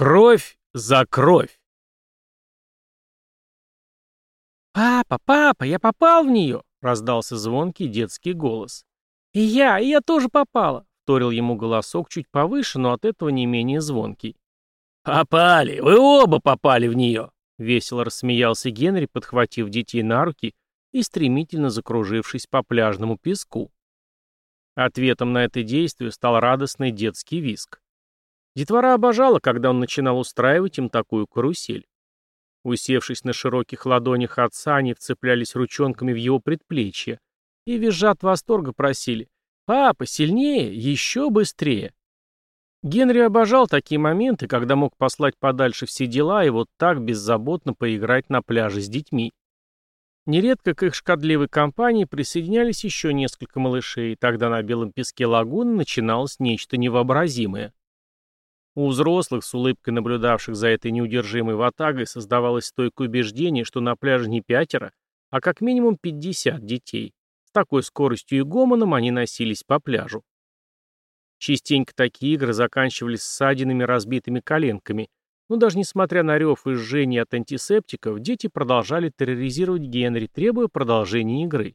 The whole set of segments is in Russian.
Кровь за кровь. «Папа, папа, я попал в нее!» — раздался звонкий детский голос. «И я, и я тоже попала!» — вторил ему голосок чуть повыше, но от этого не менее звонкий. «Попали! Вы оба попали в нее!» — весело рассмеялся Генри, подхватив детей на руки и стремительно закружившись по пляжному песку. Ответом на это действие стал радостный детский виск. Детвора обожала, когда он начинал устраивать им такую карусель. Усевшись на широких ладонях отца, они вцеплялись ручонками в его предплечье и, визжа от восторга, просили «Папа, сильнее, еще быстрее!» Генри обожал такие моменты, когда мог послать подальше все дела и вот так беззаботно поиграть на пляже с детьми. Нередко к их шкодливой компании присоединялись еще несколько малышей, и тогда на белом песке лагуны начиналось нечто невообразимое. У взрослых, с улыбкой наблюдавших за этой неудержимой ватагой, создавалось стойкое убеждение, что на пляже не пятеро, а как минимум 50 детей. С такой скоростью и гомоном они носились по пляжу. Частенько такие игры заканчивались ссадинами разбитыми коленками, но даже несмотря на рев и жжение от антисептиков, дети продолжали терроризировать Генри, требуя продолжения игры.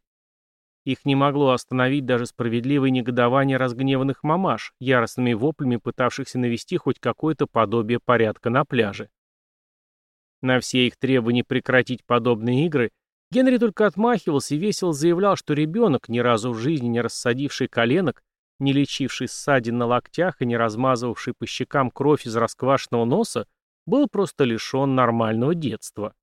Их не могло остановить даже справедливое негодование разгневанных мамаш, яростными воплями пытавшихся навести хоть какое-то подобие порядка на пляже. На все их требования прекратить подобные игры Генри только отмахивался и весело заявлял, что ребенок, ни разу в жизни не рассадивший коленок, не лечивший ссадин на локтях и не размазывавший по щекам кровь из расквашенного носа, был просто лишен нормального детства.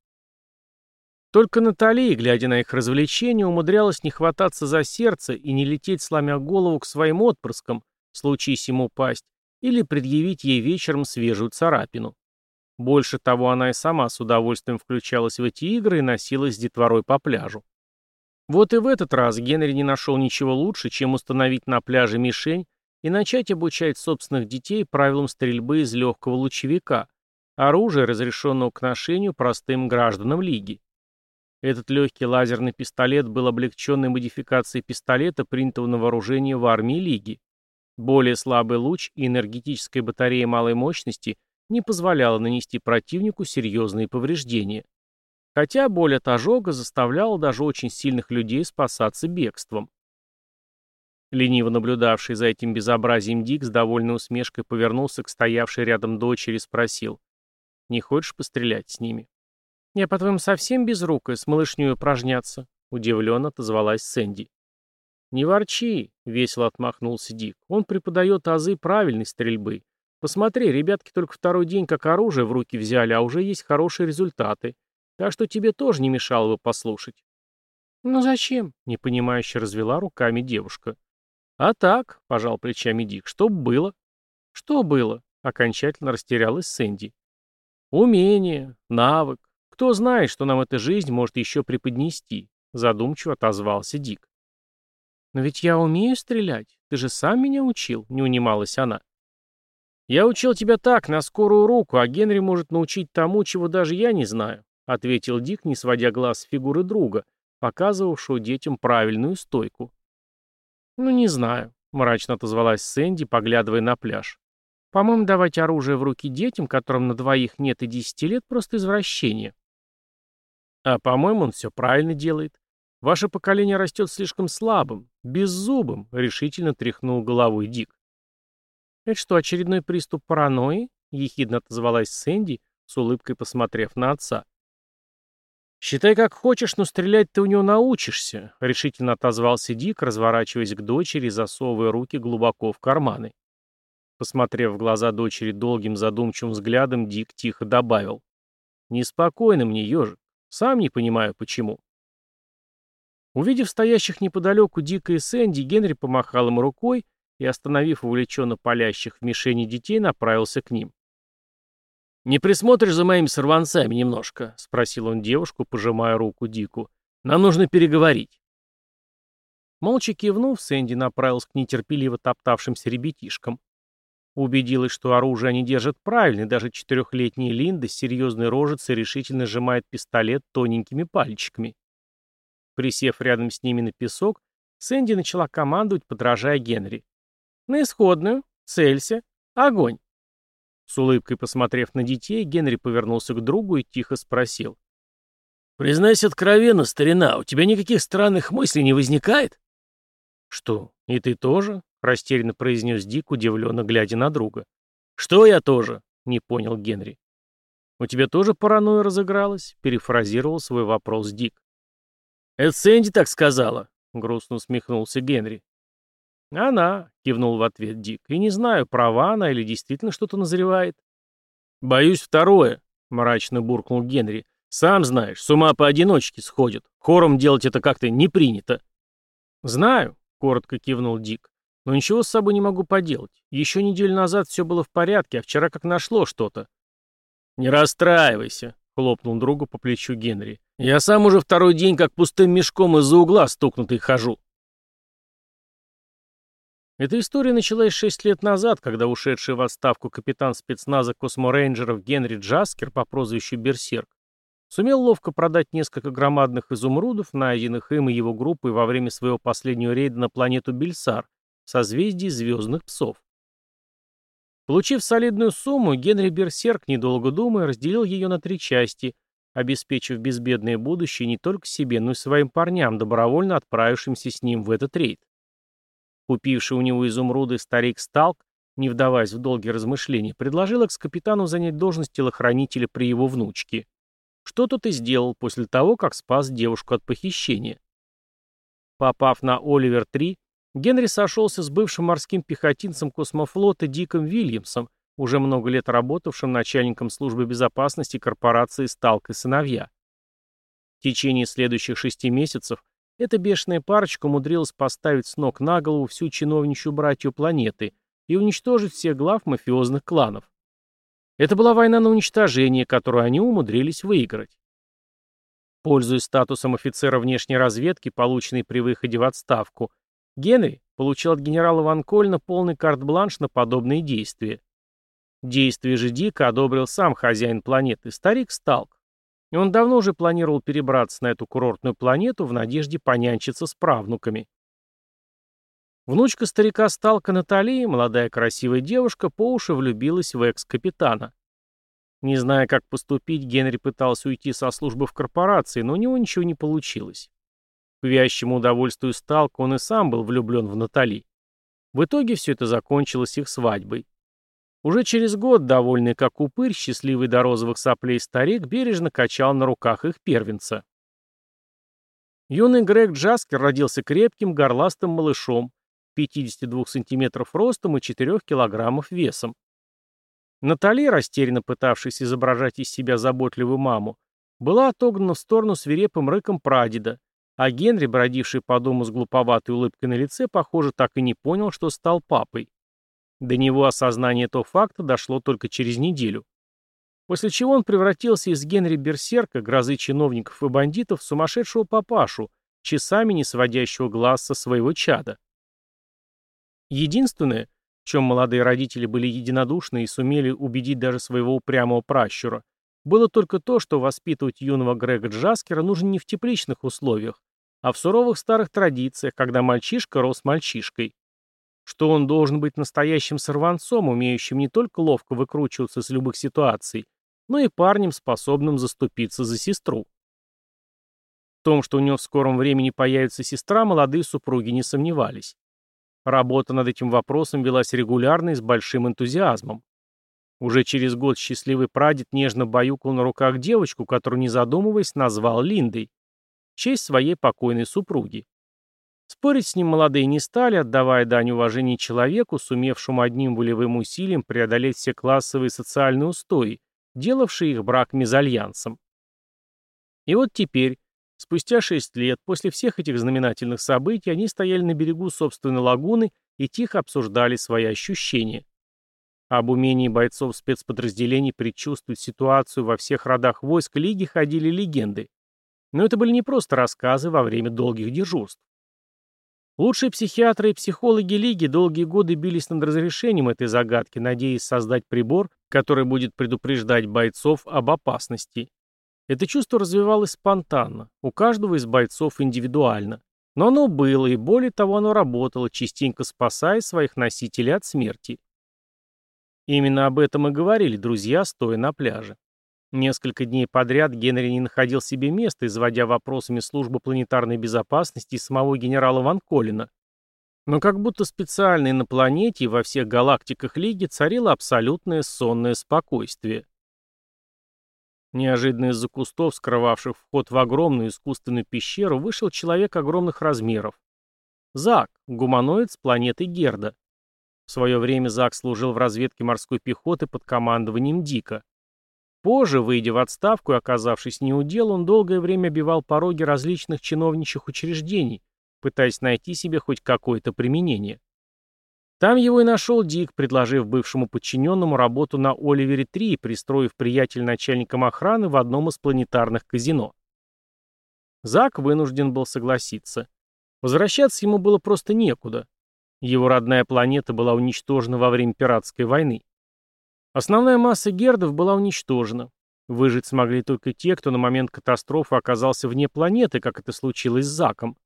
Только Натали, глядя на их развлечения, умудрялась не хвататься за сердце и не лететь, сломя голову к своим отпрыскам, случись ему упасть, или предъявить ей вечером свежую царапину. Больше того, она и сама с удовольствием включалась в эти игры и носилась с детворой по пляжу. Вот и в этот раз Генри не нашел ничего лучше, чем установить на пляже мишень и начать обучать собственных детей правилам стрельбы из легкого лучевика, оружия, разрешенного к ношению простым гражданам Лиги. Этот легкий лазерный пистолет был облегченной модификацией пистолета, принятого на вооружение в армии Лиги. Более слабый луч и энергетическая батарея малой мощности не позволяла нанести противнику серьезные повреждения. Хотя боль от ожога заставляла даже очень сильных людей спасаться бегством. Лениво наблюдавший за этим безобразием Дик с довольной усмешкой повернулся к стоявшей рядом дочери и спросил, «Не хочешь пострелять с ними?» «Я, по-твоему, совсем безрукая, с малышней упражняться?» — удивленно отозвалась Сэнди. «Не ворчи», — весело отмахнулся Дик. «Он преподает азы правильной стрельбы. Посмотри, ребятки только второй день как оружие в руки взяли, а уже есть хорошие результаты. Так что тебе тоже не мешало бы послушать». «Ну зачем?» — непонимающе развела руками девушка. «А так», — пожал плечами Дик, — «что было?» «Что было?» — окончательно растерялась Сэнди. «Умение, навык, «Кто знает, что нам эта жизнь может еще преподнести», — задумчиво отозвался Дик. «Но ведь я умею стрелять. Ты же сам меня учил», — не унималась она. «Я учил тебя так, на скорую руку, а Генри может научить тому, чего даже я не знаю», — ответил Дик, не сводя глаз с фигуры друга, показывавшего детям правильную стойку. «Ну, не знаю», — мрачно отозвалась Сэнди, поглядывая на пляж. «По-моему, давать оружие в руки детям, которым на двоих нет и десяти лет, просто извращение». А по-моему, он все правильно делает. Ваше поколение растет слишком слабым, беззубым, решительно тряхнул головой Дик. Это что, очередной приступ паранойи? Ехидно отозвалась Сэнди, с улыбкой посмотрев на отца. «Считай, как хочешь, но стрелять ты у него научишься», — решительно отозвался Дик, разворачиваясь к дочери засовывая руки глубоко в карманы. Посмотрев в глаза дочери долгим задумчивым взглядом, Дик тихо добавил. «Неспокойно мне, ежик. Сам не понимаю, почему. Увидев стоящих неподалеку Дика и Сэнди, Генри помахал им рукой и, остановив увлеченно палящих в мишени детей, направился к ним. «Не присмотришь за моими сорванцами немножко?» — спросил он девушку, пожимая руку Дику. «Нам нужно переговорить». Молча кивнув, Сэнди направился к нетерпеливо топтавшимся ребятишкам. Убедилась, что оружие они держат правильно, и даже четырехлетняя Линда с серьезной рожицей решительно сжимает пистолет тоненькими пальчиками. Присев рядом с ними на песок, Сэнди начала командовать, подражая Генри. «На исходную! Целься! Огонь!» С улыбкой посмотрев на детей, Генри повернулся к другу и тихо спросил. «Признайся откровенно, старина, у тебя никаких странных мыслей не возникает?» «Что, и ты тоже?» — растерянно произнес Дик, удивленно глядя на друга. «Что я тоже?» — не понял Генри. «У тебя тоже паранойя разыгралась?» — перефразировал свой вопрос Дик. «Это Сэнди так сказала», — грустно усмехнулся Генри. «Она», — кивнул в ответ Дик, — «и не знаю, права она или действительно что-то назревает». «Боюсь второе», — мрачно буркнул Генри. «Сам знаешь, с ума поодиночке сходят. Хором делать это как-то не принято». «Знаю», — коротко кивнул Дик. «Но ничего с собой не могу поделать. Еще неделю назад все было в порядке, а вчера как нашло что-то». «Не расстраивайся», — хлопнул другу по плечу Генри. «Я сам уже второй день как пустым мешком из-за угла стукнутый хожу». Эта история началась шесть лет назад, когда ушедший в отставку капитан спецназа косморейнджеров Генри Джаскер по прозвищу Берсерк сумел ловко продать несколько громадных изумрудов, найденных им и его группой во время своего последнего рейда на планету Бельсар, созвездие звездных псов. Получив солидную сумму, Генри Берсерк, недолго думая, разделил ее на три части, обеспечив безбедное будущее не только себе, но и своим парням, добровольно отправившимся с ним в этот рейд. Купивший у него изумруды старик Сталк, не вдаваясь в долгие размышления, предложил экс-капитану занять должность телохранителя при его внучке. Что тот и сделал после того, как спас девушку от похищения. Попав на Оливер-3, Генри сошелся с бывшим морским пехотинцем космофлота Диком Вильямсом, уже много лет работавшим начальником службы безопасности корпорации «Сталк и сыновья». В течение следующих шести месяцев эта бешеная парочка умудрилась поставить с ног на голову всю чиновничью братью планеты и уничтожить всех глав мафиозных кланов. Это была война на уничтожение, которую они умудрились выиграть. Пользуясь статусом офицера внешней разведки, полученный при выходе в отставку, Генри получил от генерала Ван Кольна полный карт-бланш на подобные действия. Действия же Дика одобрил сам хозяин планеты, старик Сталк. И он давно уже планировал перебраться на эту курортную планету в надежде понянчиться с правнуками. Внучка старика Сталка Натали, молодая красивая девушка, по уши влюбилась в экс-капитана. Не зная, как поступить, Генри пытался уйти со службы в корпорации, но у него ничего не получилось. К вящему удовольствию Сталка он и сам был влюблен в Натали. В итоге все это закончилось их свадьбой. Уже через год, довольный как упырь, счастливый до розовых соплей старик бережно качал на руках их первенца. Юный Грег Джаскер родился крепким, горластым малышом, 52 сантиметров ростом и 4 килограммов весом. Натали, растерянно пытавшись изображать из себя заботливую маму, была отогнана в сторону свирепым рыком прадеда, а Генри, бродивший по дому с глуповатой улыбкой на лице, похоже, так и не понял, что стал папой. До него осознание этого факта дошло только через неделю. После чего он превратился из Генри Берсерка, грозы чиновников и бандитов, в сумасшедшего папашу, часами не сводящего глаз со своего чада. Единственное, в чем молодые родители были единодушны и сумели убедить даже своего упрямого пращура, было только то, что воспитывать юного Грега Джаскера нужно не в тепличных условиях, а в суровых старых традициях, когда мальчишка рос мальчишкой что он должен быть настоящим сорванцом, умеющим не только ловко выкручиваться из любых ситуаций, но и парнем, способным заступиться за сестру. В том, что у него в скором времени появится сестра, молодые супруги не сомневались. Работа над этим вопросом велась регулярно и с большим энтузиазмом. Уже через год счастливый прадед нежно баюкал на руках девочку, которую, не задумываясь, назвал Линдой, честь своей покойной супруги. Спорить с ним молодые не стали, отдавая дань уважения человеку, сумевшему одним волевым усилием преодолеть все классовые и социальные устои, делавшие их брак мезальянсом. И вот теперь, спустя шесть лет, после всех этих знаменательных событий, они стояли на берегу собственной лагуны и тихо обсуждали свои ощущения. Об умении бойцов спецподразделений предчувствовать ситуацию во всех родах войск Лиги ходили легенды. Но это были не просто рассказы во время долгих дежурств. Лучшие психиатры и психологи Лиги долгие годы бились над разрешением этой загадки, надеясь создать прибор, который будет предупреждать бойцов об опасности. Это чувство развивалось спонтанно, у каждого из бойцов индивидуально. Но оно было, и более того, оно работало, частенько спасая своих носителей от смерти. Именно об этом и говорили друзья, стоя на пляже. Несколько дней подряд Генри не находил себе места, изводя вопросами службы планетарной безопасности и самого генерала Ван Колина. Но как будто специально на планете и во всех галактиках Лиги царило абсолютное сонное спокойствие. Неожиданно из-за кустов, скрывавших вход в огромную искусственную пещеру, вышел человек огромных размеров. Зак, гуманоид с планеты Герда. В свое время Зак служил в разведке морской пехоты под командованием Дика. Позже, выйдя в отставку и оказавшись неудел, он долгое время обивал пороги различных чиновничьих учреждений, пытаясь найти себе хоть какое-то применение. Там его и нашел Дик, предложив бывшему подчиненному работу на Оливере-3 пристроив приятель начальником охраны в одном из планетарных казино. Зак вынужден был согласиться. Возвращаться ему было просто некуда. Его родная планета была уничтожена во время пиратской войны. Основная масса гердов была уничтожена. Выжить смогли только те, кто на момент катастрофы оказался вне планеты, как это случилось с Заком.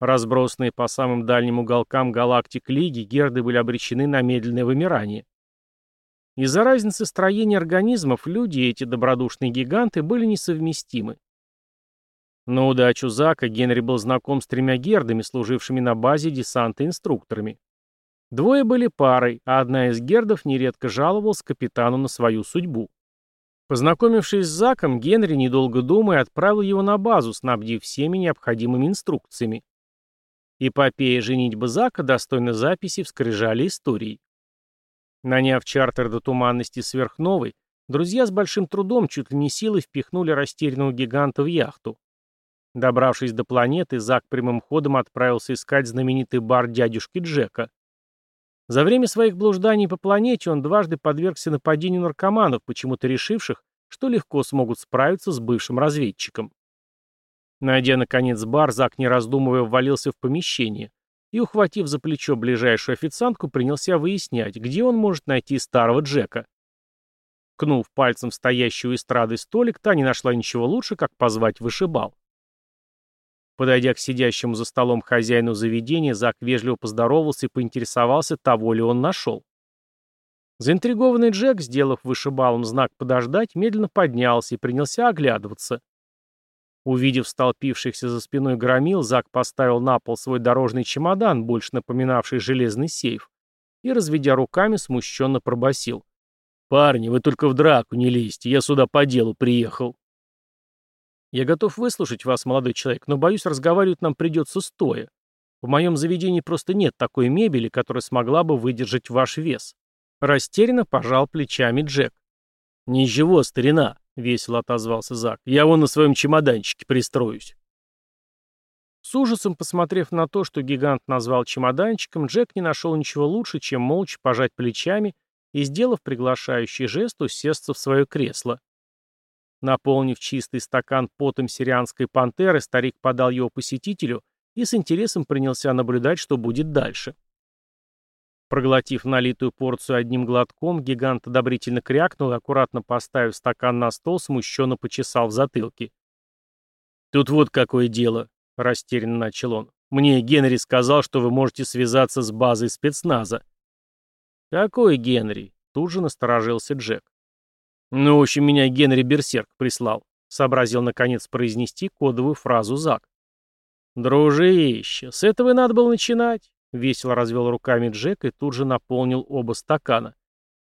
Разбросанные по самым дальним уголкам галактик Лиги, герды были обречены на медленное вымирание. Из-за разницы строения организмов люди и эти добродушные гиганты были несовместимы. На удачу Зака Генри был знаком с тремя гердами, служившими на базе десанта инструкторами. Двое были парой, а одна из гердов нередко жаловалась капитану на свою судьбу. Познакомившись с Заком, Генри, недолго думая, отправил его на базу, снабдив всеми необходимыми инструкциями. Эпопея «Женитьба Зака» достойна записи в скрижале истории. Наняв чартер до туманности сверхновой, друзья с большим трудом чуть ли не силой впихнули растерянного гиганта в яхту. Добравшись до планеты, Зак прямым ходом отправился искать знаменитый бар дядюшки Джека. За время своих блужданий по планете он дважды подвергся нападению наркоманов, почему-то решивших, что легко смогут справиться с бывшим разведчиком. Найдя, наконец, бар, Зак, не раздумывая, ввалился в помещение и, ухватив за плечо ближайшую официантку, принялся выяснять, где он может найти старого Джека. Кнув пальцем в стоящую эстрады столик, та не нашла ничего лучше, как позвать вышибал. Подойдя к сидящему за столом хозяину заведения, Зак вежливо поздоровался и поинтересовался, того ли он нашел. Заинтригованный Джек, сделав вышибалом знак «подождать», медленно поднялся и принялся оглядываться. Увидев столпившихся за спиной громил, Зак поставил на пол свой дорожный чемодан, больше напоминавший железный сейф, и, разведя руками, смущенно пробасил: «Парни, вы только в драку не лезьте, я сюда по делу приехал». «Я готов выслушать вас, молодой человек, но, боюсь, разговаривать нам придется стоя. В моем заведении просто нет такой мебели, которая смогла бы выдержать ваш вес». Растерянно пожал плечами Джек. «Ничего, старина», — весело отозвался Зак. «Я вон на своем чемоданчике пристроюсь». С ужасом посмотрев на то, что гигант назвал чемоданчиком, Джек не нашел ничего лучше, чем молча пожать плечами и, сделав приглашающий жест, усесться в свое кресло. Наполнив чистый стакан потом сирианской пантеры, старик подал его посетителю и с интересом принялся наблюдать, что будет дальше. Проглотив налитую порцию одним глотком, гигант одобрительно крякнул и, аккуратно поставив стакан на стол, смущенно почесал в затылке. «Тут вот какое дело», — растерянно начал он. «Мне Генри сказал, что вы можете связаться с базой спецназа». «Какой Генри?» — тут же насторожился Джек. «Ну, в общем, меня Генри Берсерк прислал», — сообразил наконец произнести кодовую фразу Зак. «Дружище, с этого и надо было начинать», — весело развел руками Джек и тут же наполнил оба стакана.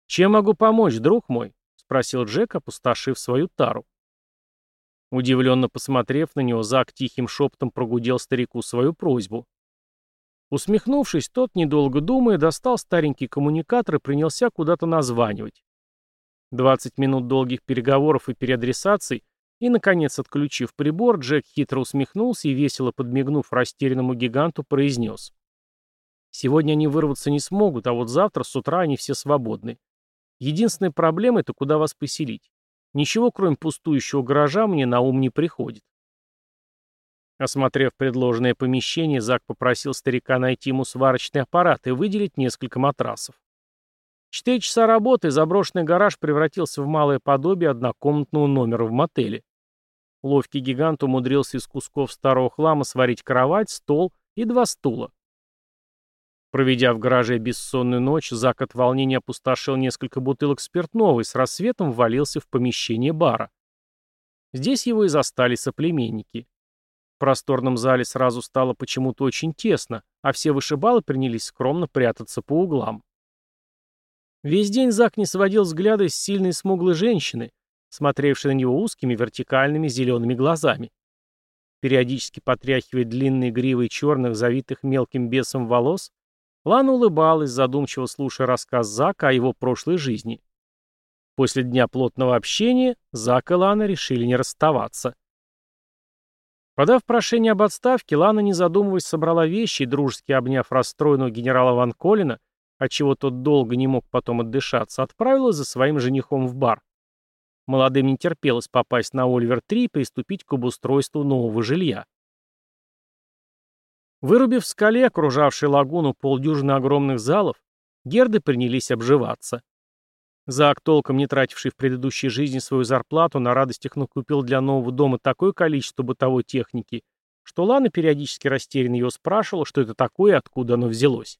«Чем могу помочь, друг мой?» — спросил Джек, опустошив свою тару. Удивленно посмотрев на него, Зак тихим шепотом прогудел старику свою просьбу. Усмехнувшись, тот, недолго думая, достал старенький коммуникатор и принялся куда-то названивать. 20 минут долгих переговоров и переадресаций, и, наконец, отключив прибор, Джек хитро усмехнулся и, весело подмигнув растерянному гиганту, произнес. «Сегодня они вырваться не смогут, а вот завтра с утра они все свободны. Единственная проблема — это куда вас поселить. Ничего, кроме пустующего гаража, мне на ум не приходит». Осмотрев предложенное помещение, Зак попросил старика найти ему сварочный аппарат и выделить несколько матрасов. Четыре часа работы, заброшенный гараж превратился в малое подобие однокомнатного номера в мотеле. Ловкий гигант умудрился из кусков старого хлама сварить кровать, стол и два стула. Проведя в гараже бессонную ночь, Зак от волнения опустошил несколько бутылок спиртного и с рассветом ввалился в помещение бара. Здесь его и застали соплеменники. В просторном зале сразу стало почему-то очень тесно, а все вышибалы принялись скромно прятаться по углам. Весь день Зак не сводил взгляда с сильной смуглой женщины, смотревшей на него узкими вертикальными зелеными глазами. Периодически потряхивая длинные гривы черных, завитых мелким бесом волос, Лана улыбалась, задумчиво слушая рассказ Зака о его прошлой жизни. После дня плотного общения Зак и Лана решили не расставаться. Подав прошение об отставке, Лана, не задумываясь, собрала вещи и, дружески обняв расстроенного генерала Ван Колина, отчего тот долго не мог потом отдышаться, отправилась за своим женихом в бар. Молодым не терпелось попасть на Оливер-3 и приступить к обустройству нового жилья. Вырубив в скале, окружавшей лагуну полдюжины огромных залов, герды принялись обживаться. Зак, толком не тративший в предыдущей жизни свою зарплату, на радостях накупил для нового дома такое количество бытовой техники, что Лана периодически растерянно его спрашивала, что это такое и откуда оно взялось.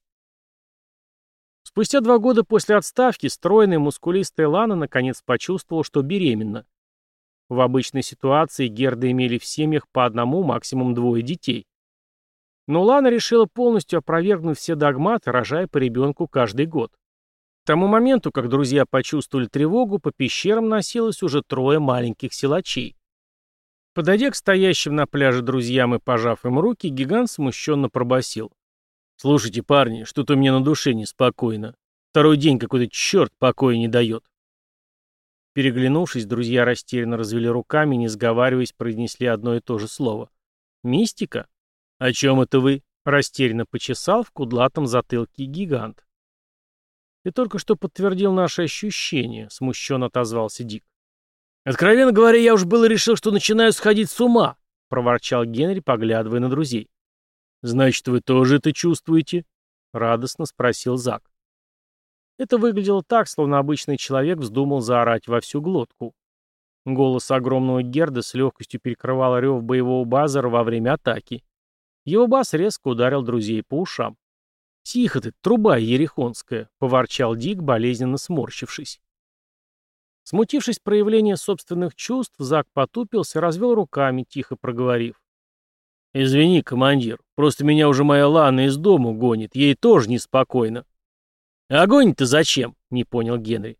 Спустя два года после отставки стройная мускулистая Лана наконец почувствовала, что беременна. В обычной ситуации Герды имели в семьях по одному, максимум двое детей. Но Лана решила полностью опровергнуть все догматы, рожая по ребенку каждый год. К тому моменту, как друзья почувствовали тревогу, по пещерам носилось уже трое маленьких силачей. Подойдя к стоящим на пляже друзьям и пожав им руки, гигант смущенно пробасил: «Слушайте, парни, что-то мне на душе неспокойно. Второй день какой-то черт покоя не дает». Переглянувшись, друзья растерянно развели руками не сговариваясь, произнесли одно и то же слово. «Мистика?» «О чем это вы?» — растерянно почесал в кудлатом затылке гигант. «Ты только что подтвердил наши ощущения», — смущенно отозвался Дик. «Откровенно говоря, я уж было решил, что начинаю сходить с ума», — проворчал Генри, поглядывая на друзей. «Значит, вы тоже это чувствуете?» — радостно спросил Зак. Это выглядело так, словно обычный человек вздумал заорать во всю глотку. Голос огромного Герда с легкостью перекрывал рев боевого базара во время атаки. Его бас резко ударил друзей по ушам. «Тихо ты, труба ерехонская!» — поворчал Дик, болезненно сморщившись. Смутившись проявления собственных чувств, Зак потупился развел руками, тихо проговорив. «Извини, командир, просто меня уже моя Лана из дому гонит, ей тоже неспокойно». «А гонит-то зачем?» — не понял Генри.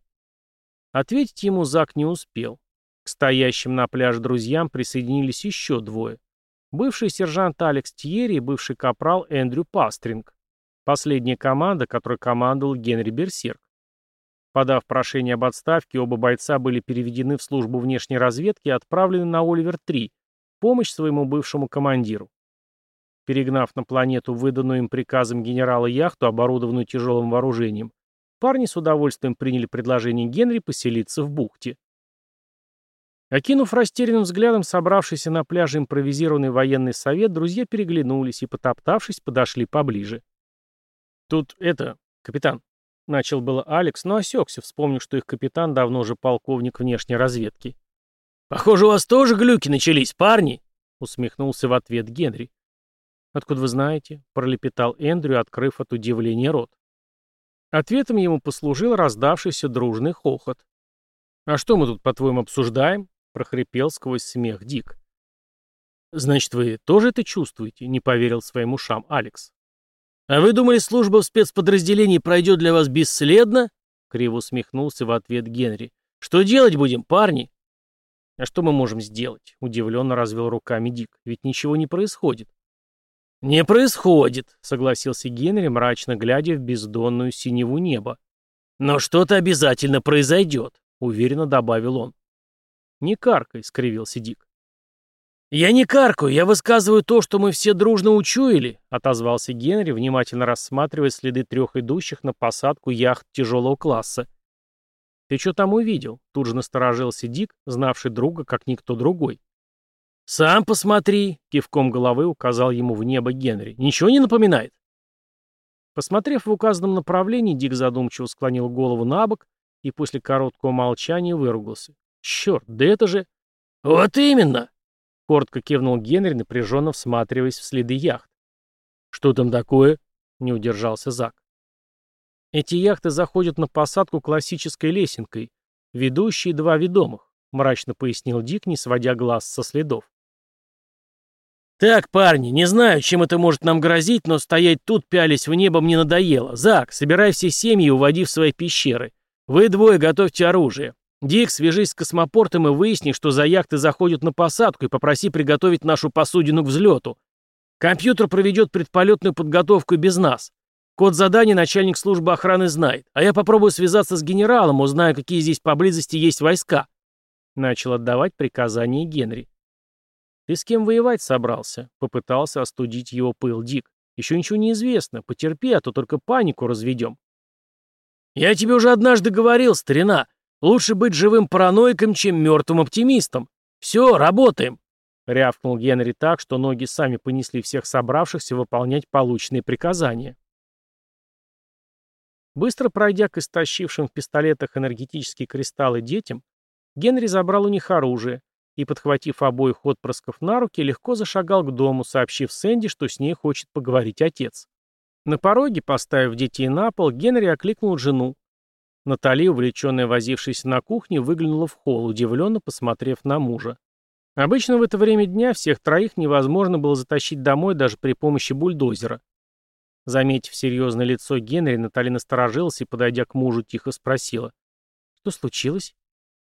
Ответить ему Зак не успел. К стоящим на пляже друзьям присоединились еще двое. Бывший сержант Алекс Тьерри и бывший капрал Эндрю Пастринг. Последняя команда, которой командовал Генри Берсерк. Подав прошение об отставке, оба бойца были переведены в службу внешней разведки и отправлены на Оливер-3, помощь своему бывшему командиру. Перегнав на планету выданную им приказом генерала яхту, оборудованную тяжелым вооружением, парни с удовольствием приняли предложение Генри поселиться в бухте. Окинув растерянным взглядом собравшийся на пляже импровизированный военный совет, друзья переглянулись и, потоптавшись, подошли поближе. «Тут это, капитан», — начал было Алекс, но осекся, вспомнив, что их капитан давно уже полковник внешней разведки. «Похоже, у вас тоже глюки начались, парни!» — усмехнулся в ответ Генри. «Откуда вы знаете?» — пролепетал Эндрю, открыв от удивления рот. Ответом ему послужил раздавшийся дружный хохот. «А что мы тут, по-твоему, обсуждаем?» — прохрипел сквозь смех Дик. «Значит, вы тоже это чувствуете?» — не поверил своим ушам Алекс. «А вы думали, служба в спецподразделении пройдет для вас бесследно?» — криво усмехнулся в ответ Генри. «Что делать будем, парни?» «А что мы можем сделать?» — удивленно развел руками Дик. «Ведь ничего не происходит». «Не происходит», — согласился Генри, мрачно глядя в бездонную синеву неба. «Но что-то обязательно произойдет», — уверенно добавил он. «Не каркай», — скривился Дик. «Я не каркаю, я высказываю то, что мы все дружно учуяли», — отозвался Генри, внимательно рассматривая следы трех идущих на посадку яхт тяжелого класса. «Ты что там увидел?» — тут же насторожился Дик, знавший друга, как никто другой. «Сам посмотри», — кивком головы указал ему в небо Генри. «Ничего не напоминает?» Посмотрев в указанном направлении, Дик задумчиво склонил голову на бок и после короткого молчания выругался. «Черт, да это же...» «Вот именно!» — коротко кивнул Генри, напряженно всматриваясь в следы яхт. «Что там такое?» — не удержался Зак. Эти яхты заходят на посадку классической лесенкой, ведущие два ведомых, мрачно пояснил Дик, не сводя глаз со следов. «Так, парни, не знаю, чем это может нам грозить, но стоять тут, пялись в небо, мне надоело. Зак, собирай все семьи и уводи в свои пещеры. Вы двое готовьте оружие. Дик, свяжись с космопортом и выясни, что за яхты заходят на посадку, и попроси приготовить нашу посудину к взлету. Компьютер проведет предполетную подготовку без нас. Код задания начальник службы охраны знает, а я попробую связаться с генералом, узнаю, какие здесь поблизости есть войска. Начал отдавать приказания Генри. «Ты с кем воевать собрался?» — попытался остудить его пыл Дик. «Еще ничего не известно. Потерпи, а то только панику разведем». «Я тебе уже однажды говорил, старина. Лучше быть живым параноиком, чем мертвым оптимистом. Все, работаем!» — рявкнул Генри так, что ноги сами понесли всех собравшихся выполнять полученные приказания. Быстро пройдя к истощившим в пистолетах энергетические кристаллы детям, Генри забрал у них оружие и, подхватив обоих отпрысков на руки, легко зашагал к дому, сообщив Сэнди, что с ней хочет поговорить отец. На пороге, поставив детей на пол, Генри окликнул жену. Натали, увлеченная возившейся на кухне, выглянула в холл, удивленно посмотрев на мужа. Обычно в это время дня всех троих невозможно было затащить домой даже при помощи бульдозера. Заметив серьезное лицо Генри, Натали насторожилась и, подойдя к мужу, тихо спросила. «Что случилось?»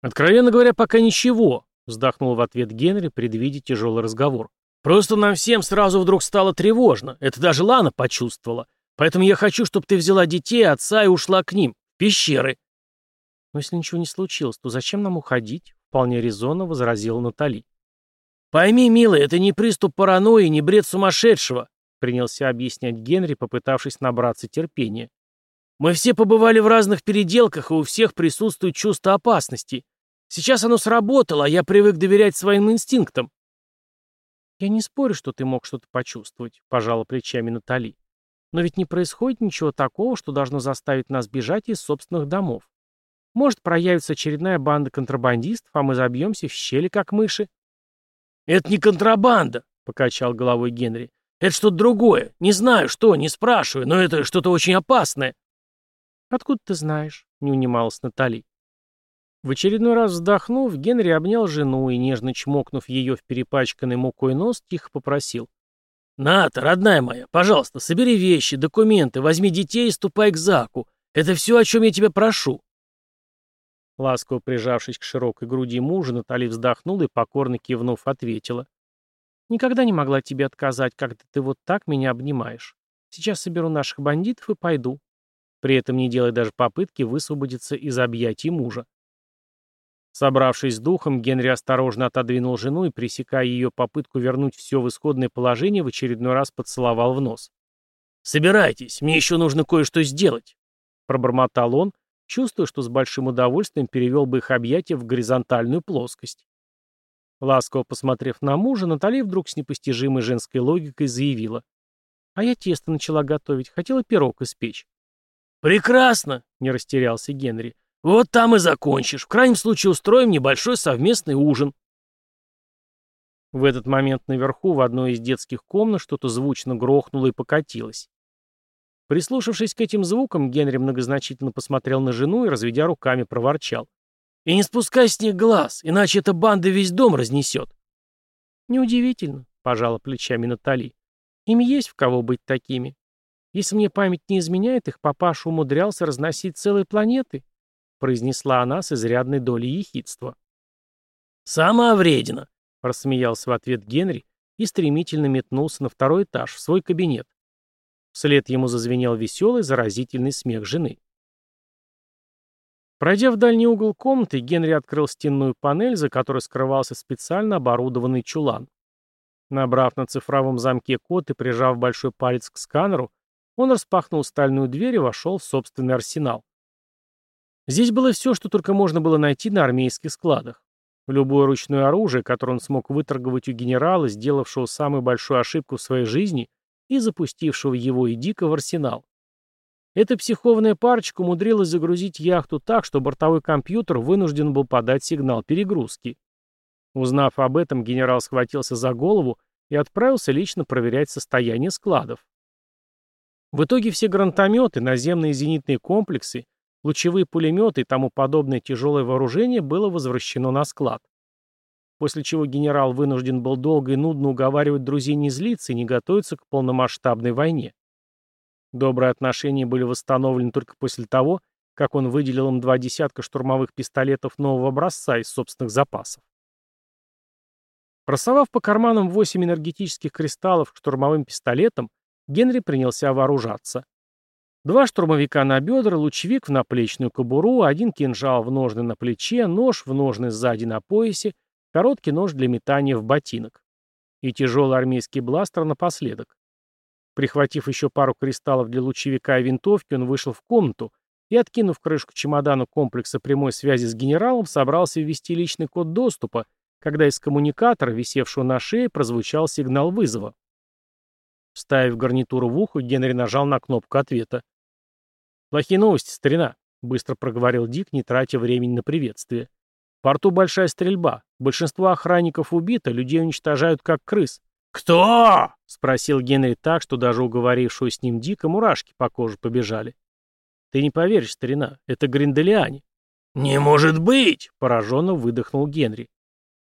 «Откровенно говоря, пока ничего», — вздохнул в ответ Генри, предвидя тяжелый разговор. «Просто нам всем сразу вдруг стало тревожно. Это даже Лана почувствовала. Поэтому я хочу, чтобы ты взяла детей, отца и ушла к ним, пещеры». «Но если ничего не случилось, то зачем нам уходить?» — вполне резонно возразила Натали. «Пойми, милый, это не приступ паранойи, не бред сумасшедшего принялся объяснять Генри, попытавшись набраться терпения. «Мы все побывали в разных переделках, и у всех присутствует чувство опасности. Сейчас оно сработало, а я привык доверять своим инстинктам». «Я не спорю, что ты мог что-то почувствовать», — пожала плечами Натали. «Но ведь не происходит ничего такого, что должно заставить нас бежать из собственных домов. Может, проявится очередная банда контрабандистов, а мы забьемся в щели, как мыши». «Это не контрабанда», — покачал головой Генри. Это что-то другое. Не знаю, что, не спрашиваю, но это что-то очень опасное. Откуда ты знаешь? Не унималась Натали. В очередной раз вздохнув, Генри обнял жену и, нежно чмокнув ее в перепачканный мукой нос, тихо попросил. «Ната, родная моя, пожалуйста, собери вещи, документы, возьми детей и ступай к Заку. Это все, о чем я тебя прошу». Ласково прижавшись к широкой груди мужа, Натали вздохнула и, покорно кивнув, ответила. Никогда не могла тебе отказать, когда ты вот так меня обнимаешь. Сейчас соберу наших бандитов и пойду. При этом не делай даже попытки высвободиться из объятий мужа. Собравшись с духом, Генри осторожно отодвинул жену и, пресекая ее попытку вернуть все в исходное положение, в очередной раз поцеловал в нос. «Собирайтесь, мне еще нужно кое-что сделать», — пробормотал он, чувствуя, что с большим удовольствием перевел бы их объятия в горизонтальную плоскость. Ласково посмотрев на мужа, Натали вдруг с непостижимой женской логикой заявила. «А я тесто начала готовить, хотела пирог испечь». «Прекрасно!» — не растерялся Генри. «Вот там и закончишь. В крайнем случае устроим небольшой совместный ужин». В этот момент наверху в одной из детских комнат что-то звучно грохнуло и покатилось. Прислушавшись к этим звукам, Генри многозначительно посмотрел на жену и, разведя руками, проворчал. И не спускай с них глаз, иначе эта банда весь дом разнесет. Неудивительно, пожала плечами Натали. Им есть в кого быть такими. Если мне память не изменяет, их папаша умудрялся разносить целые планеты, произнесла она с изрядной долей ехидства. «Сама вредина!» — рассмеялся в ответ Генри и стремительно метнулся на второй этаж, в свой кабинет. Вслед ему зазвенел веселый, заразительный смех жены. Пройдя в дальний угол комнаты, Генри открыл стенную панель, за которой скрывался специально оборудованный чулан. Набрав на цифровом замке код и прижав большой палец к сканеру, он распахнул стальную дверь и вошел в собственный арсенал. Здесь было все, что только можно было найти на армейских складах. Любое ручное оружие, которое он смог выторговать у генерала, сделавшего самую большую ошибку в своей жизни и запустившего его и Дика в арсенал. Эта психованная парочка умудрилась загрузить яхту так, что бортовой компьютер вынужден был подать сигнал перегрузки. Узнав об этом, генерал схватился за голову и отправился лично проверять состояние складов. В итоге все гранатометы, наземные зенитные комплексы, лучевые пулеметы и тому подобное тяжелое вооружение было возвращено на склад. После чего генерал вынужден был долго и нудно уговаривать друзей не злиться и не готовиться к полномасштабной войне. Добрые отношения были восстановлены только после того, как он выделил им два десятка штурмовых пистолетов нового образца из собственных запасов. Просовав по карманам восемь энергетических кристаллов штурмовым пистолетам, Генри принялся вооружаться. Два штурмовика на бедра, лучевик в наплечную кобуру, один кинжал в ножны на плече, нож в ножны сзади на поясе, короткий нож для метания в ботинок. И тяжелый армейский бластер напоследок. Прихватив еще пару кристаллов для лучевика и винтовки, он вышел в комнату и, откинув крышку чемодану комплекса прямой связи с генералом, собрался ввести личный код доступа, когда из коммуникатора, висевшего на шее, прозвучал сигнал вызова. Вставив гарнитуру в ухо, Генри нажал на кнопку ответа. «Плохие новости, старина», — быстро проговорил Дик, не тратя времени на приветствие. «В порту большая стрельба. Большинство охранников убито, людей уничтожают как крыс». «Кто?» — спросил Генри так, что даже уговорившую с ним Дика мурашки по коже побежали. «Ты не поверишь, старина, это Гринделиане». «Не может быть!» — пораженно выдохнул Генри.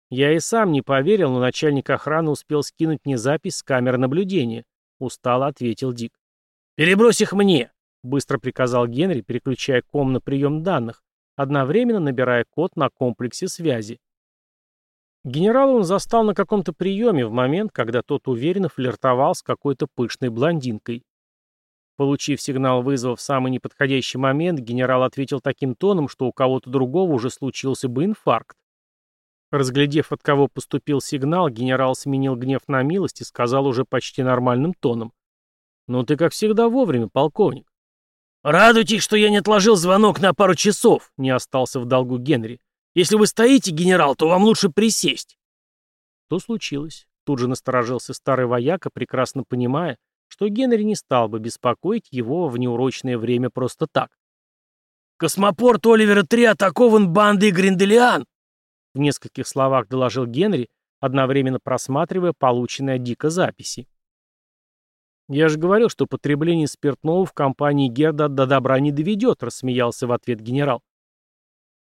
Я и сам не поверил, но начальник охраны успел скинуть мне запись с камеры наблюдения. Устало ответил Дик. «Перебрось их мне!» — быстро приказал Генри, переключая ком на прием данных, одновременно набирая код на комплексе связи. Генерала он застал на каком-то приеме в момент, когда тот уверенно флиртовал с какой-то пышной блондинкой. Получив сигнал вызова в самый неподходящий момент, генерал ответил таким тоном, что у кого-то другого уже случился бы инфаркт. Разглядев, от кого поступил сигнал, генерал сменил гнев на милость и сказал уже почти нормальным тоном. «Ну ты, как всегда, вовремя, полковник». «Радуйтесь, что я не отложил звонок на пару часов», — не остался в долгу Генри. «Если вы стоите, генерал, то вам лучше присесть». Что случилось? Тут же насторожился старый вояка, прекрасно понимая, что Генри не стал бы беспокоить его в неурочное время просто так. «Космопорт Оливера-3 атакован бандой Гринделиан!» В нескольких словах доложил Генри, одновременно просматривая полученные от Дика записи. «Я же говорил, что потребление спиртного в компании Герда до добра не доведет», — рассмеялся в ответ генерал.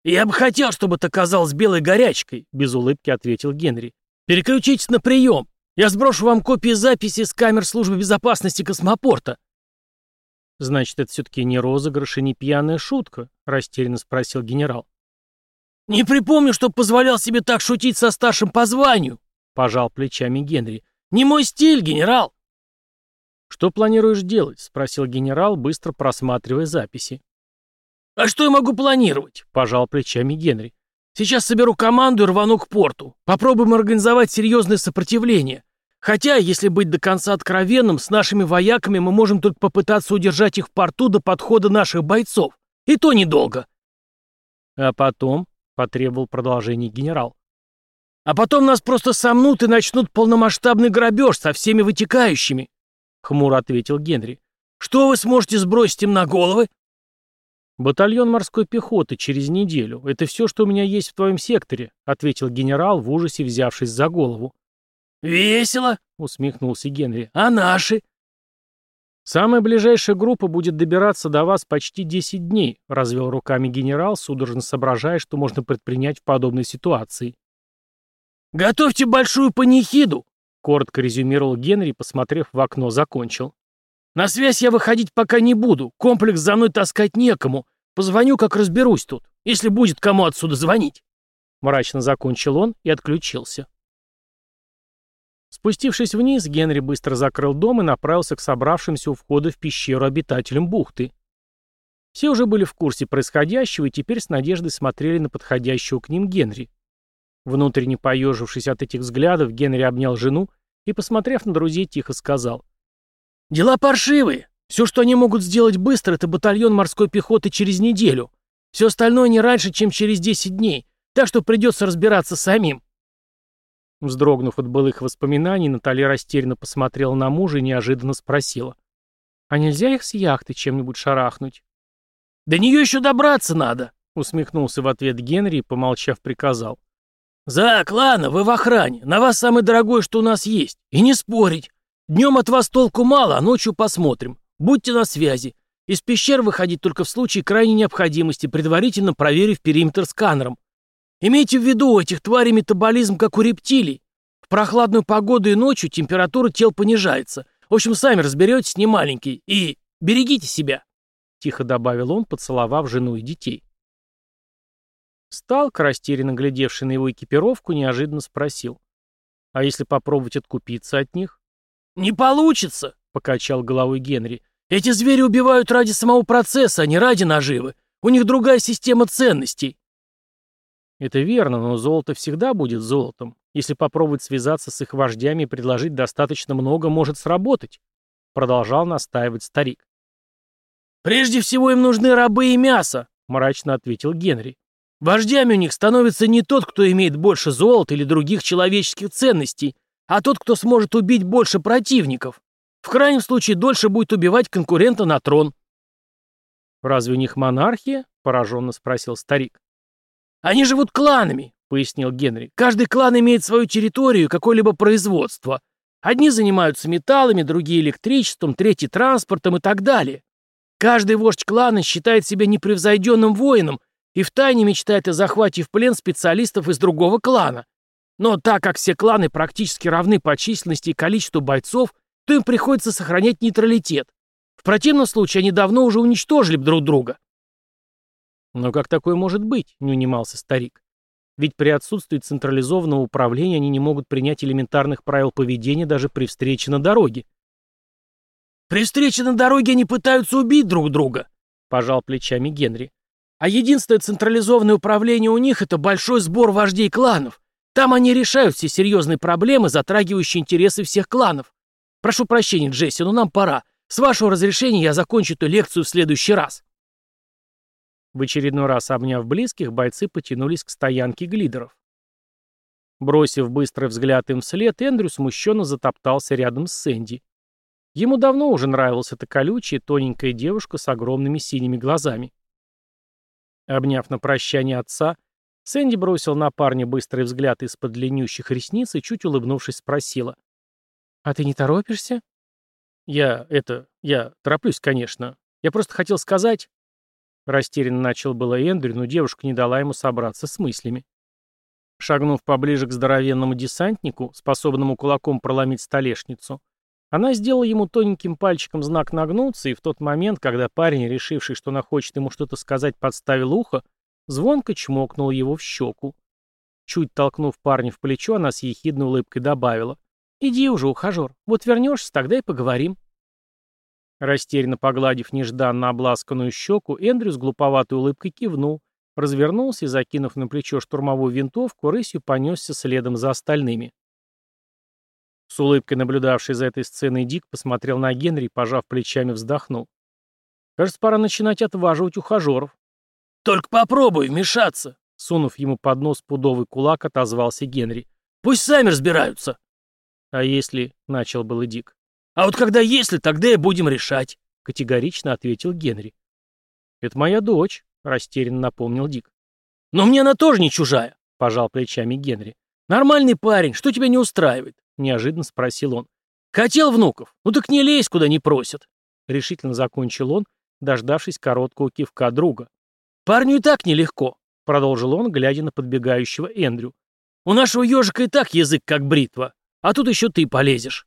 «Я бы хотел, чтобы ты казалось белой горячкой», — без улыбки ответил Генри. «Переключитесь на прием. Я сброшу вам копии записи с камер службы безопасности космопорта». «Значит, это все-таки не розыгрыш и не пьяная шутка?» — растерянно спросил генерал. «Не припомню, чтоб позволял себе так шутить со старшим по званию», — пожал плечами Генри. «Не мой стиль, генерал». «Что планируешь делать?» — спросил генерал, быстро просматривая записи. «А что я могу планировать?» — пожал плечами Генри. «Сейчас соберу команду и рвану к порту. Попробуем организовать серьезное сопротивление. Хотя, если быть до конца откровенным, с нашими вояками мы можем только попытаться удержать их в порту до подхода наших бойцов. И то недолго». «А потом?» потребовал продолжение генерал. «А потом нас просто сомнут и начнут полномасштабный грабеж со всеми вытекающими», — хмуро ответил Генри. «Что вы сможете сбросить им на головы?» «Батальон морской пехоты через неделю. Это все, что у меня есть в твоем секторе», — ответил генерал, в ужасе взявшись за голову. «Весело», — усмехнулся Генри. «А наши?» «Самая ближайшая группа будет добираться до вас почти 10 дней», — развел руками генерал, судорожно соображая, что можно предпринять в подобной ситуации. «Готовьте большую панихиду», — коротко резюмировал Генри, посмотрев в окно, закончил. «На связь я выходить пока не буду, комплекс за мной таскать некому. Позвоню, как разберусь тут, если будет кому отсюда звонить». Мрачно закончил он и отключился. Спустившись вниз, Генри быстро закрыл дом и направился к собравшимся у входа в пещеру обитателям бухты. Все уже были в курсе происходящего и теперь с надеждой смотрели на подходящего к ним Генри. Внутренне поежившись от этих взглядов, Генри обнял жену и, посмотрев на друзей, тихо сказал. «Дела паршивые. Все, что они могут сделать быстро, это батальон морской пехоты через неделю. Все остальное не раньше, чем через 10 дней, так что придется разбираться самим. Вздрогнув от былых воспоминаний, Наталья растерянно посмотрела на мужа и неожиданно спросила. «А нельзя их с яхты чем-нибудь шарахнуть?» «До нее еще добраться надо», — усмехнулся в ответ Генри и, помолчав, приказал. «Зак, ладно, вы в охране. На вас самое дорогое, что у нас есть. И не спорить. Днем от вас толку мало, а ночью посмотрим. Будьте на связи. Из пещер выходить только в случае крайней необходимости, предварительно проверив периметр сканером. Имейте в виду, у этих тварей метаболизм как у рептилий. В прохладную погоду и ночью температура тел понижается. В общем, сами разберетесь, не маленький. И берегите себя. Тихо добавил он, поцеловав жену и детей. Сталк, растерянно глядевший на его экипировку, неожиданно спросил. «А если попробовать откупиться от них?» «Не получится!» — покачал головой Генри. «Эти звери убивают ради самого процесса, а не ради наживы. У них другая система ценностей». Это верно, но золото всегда будет золотом. Если попробовать связаться с их вождями и предложить достаточно много, может сработать. Продолжал настаивать старик. «Прежде всего им нужны рабы и мясо», — мрачно ответил Генри. «Вождями у них становится не тот, кто имеет больше золота или других человеческих ценностей, а тот, кто сможет убить больше противников. В крайнем случае дольше будет убивать конкурента на трон». «Разве у них монархия?» — пораженно спросил старик. «Они живут кланами», — пояснил Генри. «Каждый клан имеет свою территорию какое-либо производство. Одни занимаются металлами, другие электричеством, третьи транспортом и так далее. Каждый вождь клана считает себя непревзойденным воином и втайне мечтает о захвате в плен специалистов из другого клана. Но так как все кланы практически равны по численности и количеству бойцов, то им приходится сохранять нейтралитет. В противном случае они давно уже уничтожили друг друга. «Но как такое может быть?» — не унимался старик. «Ведь при отсутствии централизованного управления они не могут принять элементарных правил поведения даже при встрече на дороге». «При встрече на дороге они пытаются убить друг друга», — пожал плечами Генри. «А единственное централизованное управление у них — это большой сбор вождей кланов. Там они решают все серьезные проблемы, затрагивающие интересы всех кланов. Прошу прощения, Джесси, но нам пора. С вашего разрешения я закончу эту лекцию в следующий раз». В очередной раз обняв близких, бойцы потянулись к стоянке глидеров. Бросив быстрый взгляд им вслед, Эндрю смущенно затоптался рядом с Сэнди. Ему давно уже нравилась эта колючая, тоненькая девушка с огромными синими глазами. Обняв на прощание отца, Сэнди бросил на парня быстрый взгляд из-под длиннющих ресниц и, чуть улыбнувшись, спросила. «А ты не торопишься?» «Я... это... я тороплюсь, конечно. Я просто хотел сказать...» Растерянно начал было Эндрю, но девушка не дала ему собраться с мыслями. Шагнув поближе к здоровенному десантнику, способному кулаком проломить столешницу, она сделала ему тоненьким пальчиком знак нагнуться, и в тот момент, когда парень, решивший, что она хочет ему что-то сказать, подставил ухо, звонко чмокнул его в щеку. Чуть толкнув парня в плечо, она с ехидной улыбкой добавила. «Иди уже, ухажер, вот вернешься, тогда и поговорим». Растерянно погладив нежданно обласканную щеку, Эндрю с глуповатой улыбкой кивнул, развернулся и, закинув на плечо штурмовую винтовку, рысью понесся следом за остальными. С улыбкой наблюдавший за этой сценой Дик посмотрел на Генри пожав плечами, вздохнул. «Кажется, пора начинать отваживать ухажеров». «Только попробуй вмешаться!» Сунув ему под нос пудовый кулак, отозвался Генри. «Пусть сами разбираются!» «А если...» — начал был Дик. «А вот когда если, тогда и будем решать», — категорично ответил Генри. «Это моя дочь», — растерянно напомнил Дик. «Но мне она тоже не чужая», — пожал плечами Генри. «Нормальный парень, что тебя не устраивает?» — неожиданно спросил он. «Хотел внуков? Ну так не лезь, куда не просят», — решительно закончил он, дождавшись короткого кивка друга. «Парню и так нелегко», — продолжил он, глядя на подбегающего Эндрю. «У нашего ежика и так язык как бритва, а тут еще ты полезешь».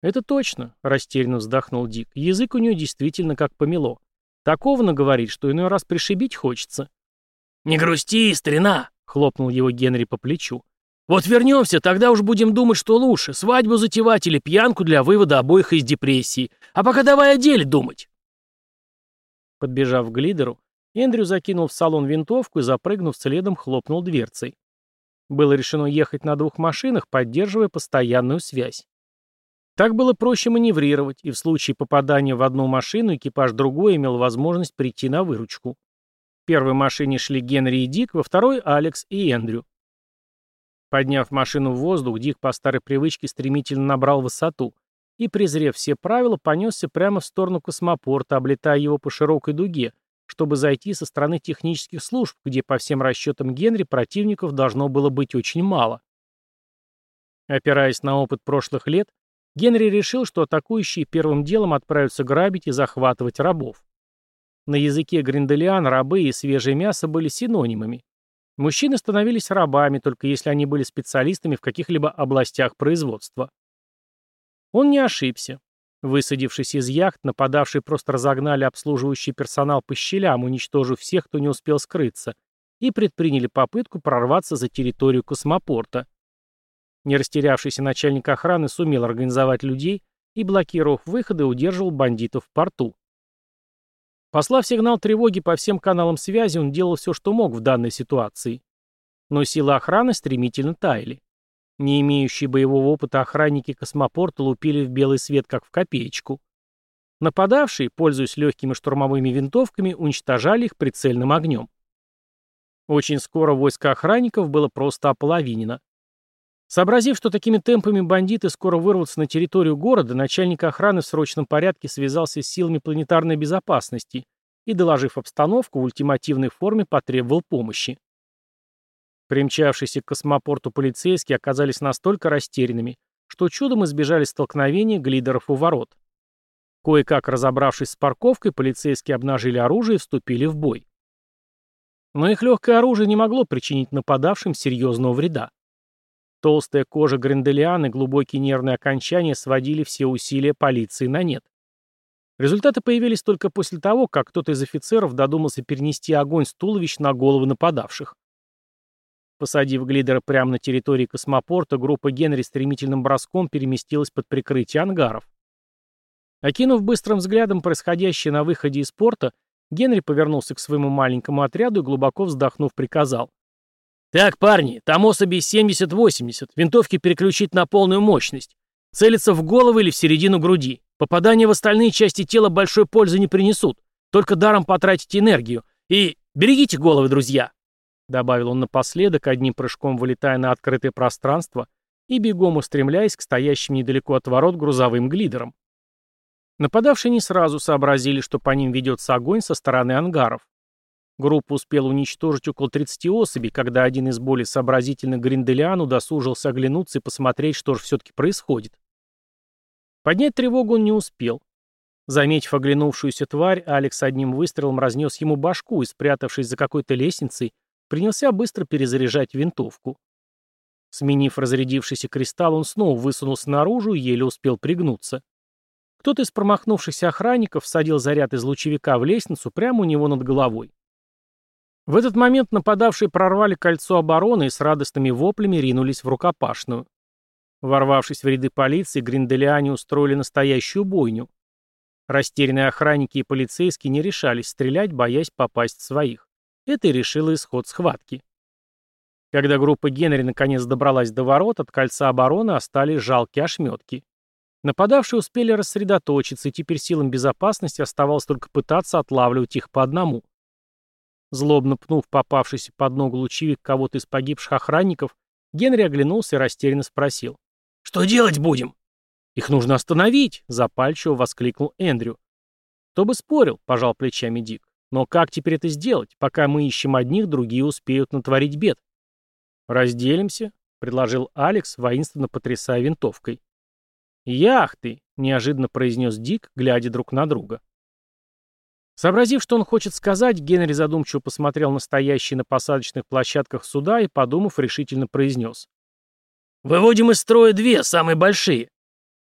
«Это точно», — растерянно вздохнул Дик. «Язык у нее действительно как помело. Такого наговорить, что иной раз пришибить хочется». «Не грусти, старина!» — хлопнул его Генри по плечу. «Вот вернемся, тогда уж будем думать, что лучше, свадьбу затевать или пьянку для вывода обоих из депрессии. А пока давай о деле думать». Подбежав к глидеру, Эндрю закинул в салон винтовку и, запрыгнув следом, хлопнул дверцей. Было решено ехать на двух машинах, поддерживая постоянную связь. Так было проще маневрировать, и в случае попадания в одну машину экипаж другой имел возможность прийти на выручку. В первой машине шли Генри и Дик, во второй — Алекс и Эндрю. Подняв машину в воздух, Дик по старой привычке стремительно набрал высоту и, презрев все правила, понесся прямо в сторону космопорта, облетая его по широкой дуге, чтобы зайти со стороны технических служб, где, по всем расчетам Генри, противников должно было быть очень мало. Опираясь на опыт прошлых лет, Генри решил, что атакующие первым делом отправятся грабить и захватывать рабов. На языке гринделиан рабы и свежее мясо были синонимами. Мужчины становились рабами, только если они были специалистами в каких-либо областях производства. Он не ошибся. Высадившись из яхт, нападавшие просто разогнали обслуживающий персонал по щелям, уничтожив всех, кто не успел скрыться, и предприняли попытку прорваться за территорию космопорта. Не растерявшийся начальник охраны сумел организовать людей и, блокировав выходы, удерживал бандитов в порту. Послав сигнал тревоги по всем каналам связи, он делал все, что мог в данной ситуации. Но силы охраны стремительно таяли. Не имеющие боевого опыта охранники космопорта лупили в белый свет, как в копеечку. Нападавшие, пользуясь легкими штурмовыми винтовками, уничтожали их прицельным огнем. Очень скоро войско охранников было просто ополовинено. Сообразив, что такими темпами бандиты скоро вырвутся на территорию города, начальник охраны в срочном порядке связался с силами планетарной безопасности и, доложив обстановку, в ультимативной форме потребовал помощи. Примчавшиеся к космопорту полицейские оказались настолько растерянными, что чудом избежали столкновения глидеров у ворот. Кое-как разобравшись с парковкой, полицейские обнажили оружие и вступили в бой. Но их легкое оружие не могло причинить нападавшим серьезного вреда. Толстая кожа Гренделиан и глубокие нервные окончания сводили все усилия полиции на нет. Результаты появились только после того, как кто-то из офицеров додумался перенести огонь с туловищ на головы нападавших. Посадив глидера прямо на территории космопорта, группа Генри стремительным броском переместилась под прикрытие ангаров. Окинув быстрым взглядом происходящее на выходе из порта, Генри повернулся к своему маленькому отряду и, глубоко вздохнув, приказал. «Так, парни, там особи 70-80, винтовки переключить на полную мощность. Целиться в голову или в середину груди. Попадания в остальные части тела большой пользы не принесут. Только даром потратите энергию. И берегите головы, друзья!» Добавил он напоследок, одним прыжком вылетая на открытое пространство и бегом устремляясь к стоящим недалеко от ворот грузовым глидерам. Нападавшие не сразу сообразили, что по ним ведется огонь со стороны ангаров. Группа успела уничтожить около 30 особей, когда один из более сообразительных гринделиан удосужился оглянуться и посмотреть, что же все-таки происходит. Поднять тревогу он не успел. Заметив оглянувшуюся тварь, Алекс одним выстрелом разнес ему башку и, спрятавшись за какой-то лестницей, принялся быстро перезаряжать винтовку. Сменив разрядившийся кристалл, он снова высунулся наружу и еле успел пригнуться. Кто-то из промахнувшихся охранников всадил заряд из лучевика в лестницу прямо у него над головой. В этот момент нападавшие прорвали кольцо обороны и с радостными воплями ринулись в рукопашную. Ворвавшись в ряды полиции, гринделиане устроили настоящую бойню. Растерянные охранники и полицейские не решались стрелять, боясь попасть в своих. Это и решило исход схватки. Когда группа Генри наконец добралась до ворот, от кольца обороны остались жалкие ошметки. Нападавшие успели рассредоточиться, и теперь силам безопасности оставалось только пытаться отлавливать их по одному. Злобно пнув попавшийся под ногу лучевик кого-то из погибших охранников, Генри оглянулся и растерянно спросил. «Что делать будем?» «Их нужно остановить!» — запальчиво воскликнул Эндрю. «Кто бы спорил?» — пожал плечами Дик. «Но как теперь это сделать? Пока мы ищем одних, другие успеют натворить бед». «Разделимся», — предложил Алекс, воинственно потрясая винтовкой. «Яхты!» — неожиданно произнес Дик, глядя друг на друга. Сообразив, что он хочет сказать, Генри задумчиво посмотрел на стоящие на посадочных площадках суда и, подумав, решительно произнес. «Выводим из строя две, самые большие».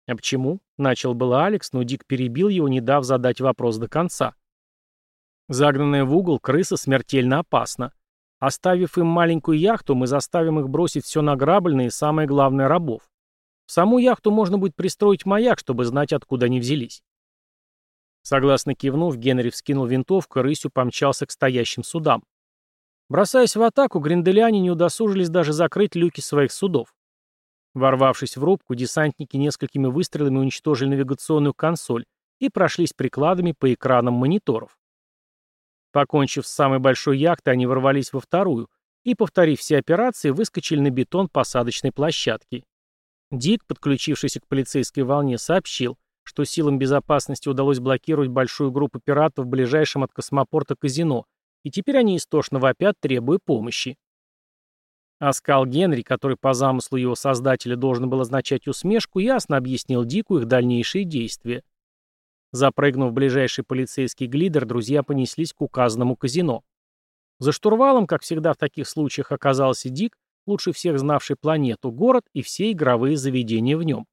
«А почему?» — начал было Алекс, но Дик перебил его, не дав задать вопрос до конца. Загнанная в угол, крыса смертельно опасна. Оставив им маленькую яхту, мы заставим их бросить все награбленное и, самое главное, рабов. В саму яхту можно будет пристроить маяк, чтобы знать, откуда они взялись. Согласно кивнув, Генри вскинул винтовку и рысью помчался к стоящим судам. Бросаясь в атаку, гринделяне не удосужились даже закрыть люки своих судов. Ворвавшись в рубку, десантники несколькими выстрелами уничтожили навигационную консоль и прошлись прикладами по экранам мониторов. Покончив с самой большой яхтой, они ворвались во вторую и, повторив все операции, выскочили на бетон посадочной площадки. Дик, подключившийся к полицейской волне, сообщил, что силам безопасности удалось блокировать большую группу пиратов в ближайшем от космопорта казино, и теперь они истошно вопят, требуя помощи. Оскал Генри, который по замыслу его создателя должен был означать усмешку, ясно объяснил Дику их дальнейшие действия. Запрыгнув в ближайший полицейский глидер, друзья понеслись к указанному казино. За штурвалом, как всегда в таких случаях, оказался Дик, лучше всех знавший планету, город и все игровые заведения в нем.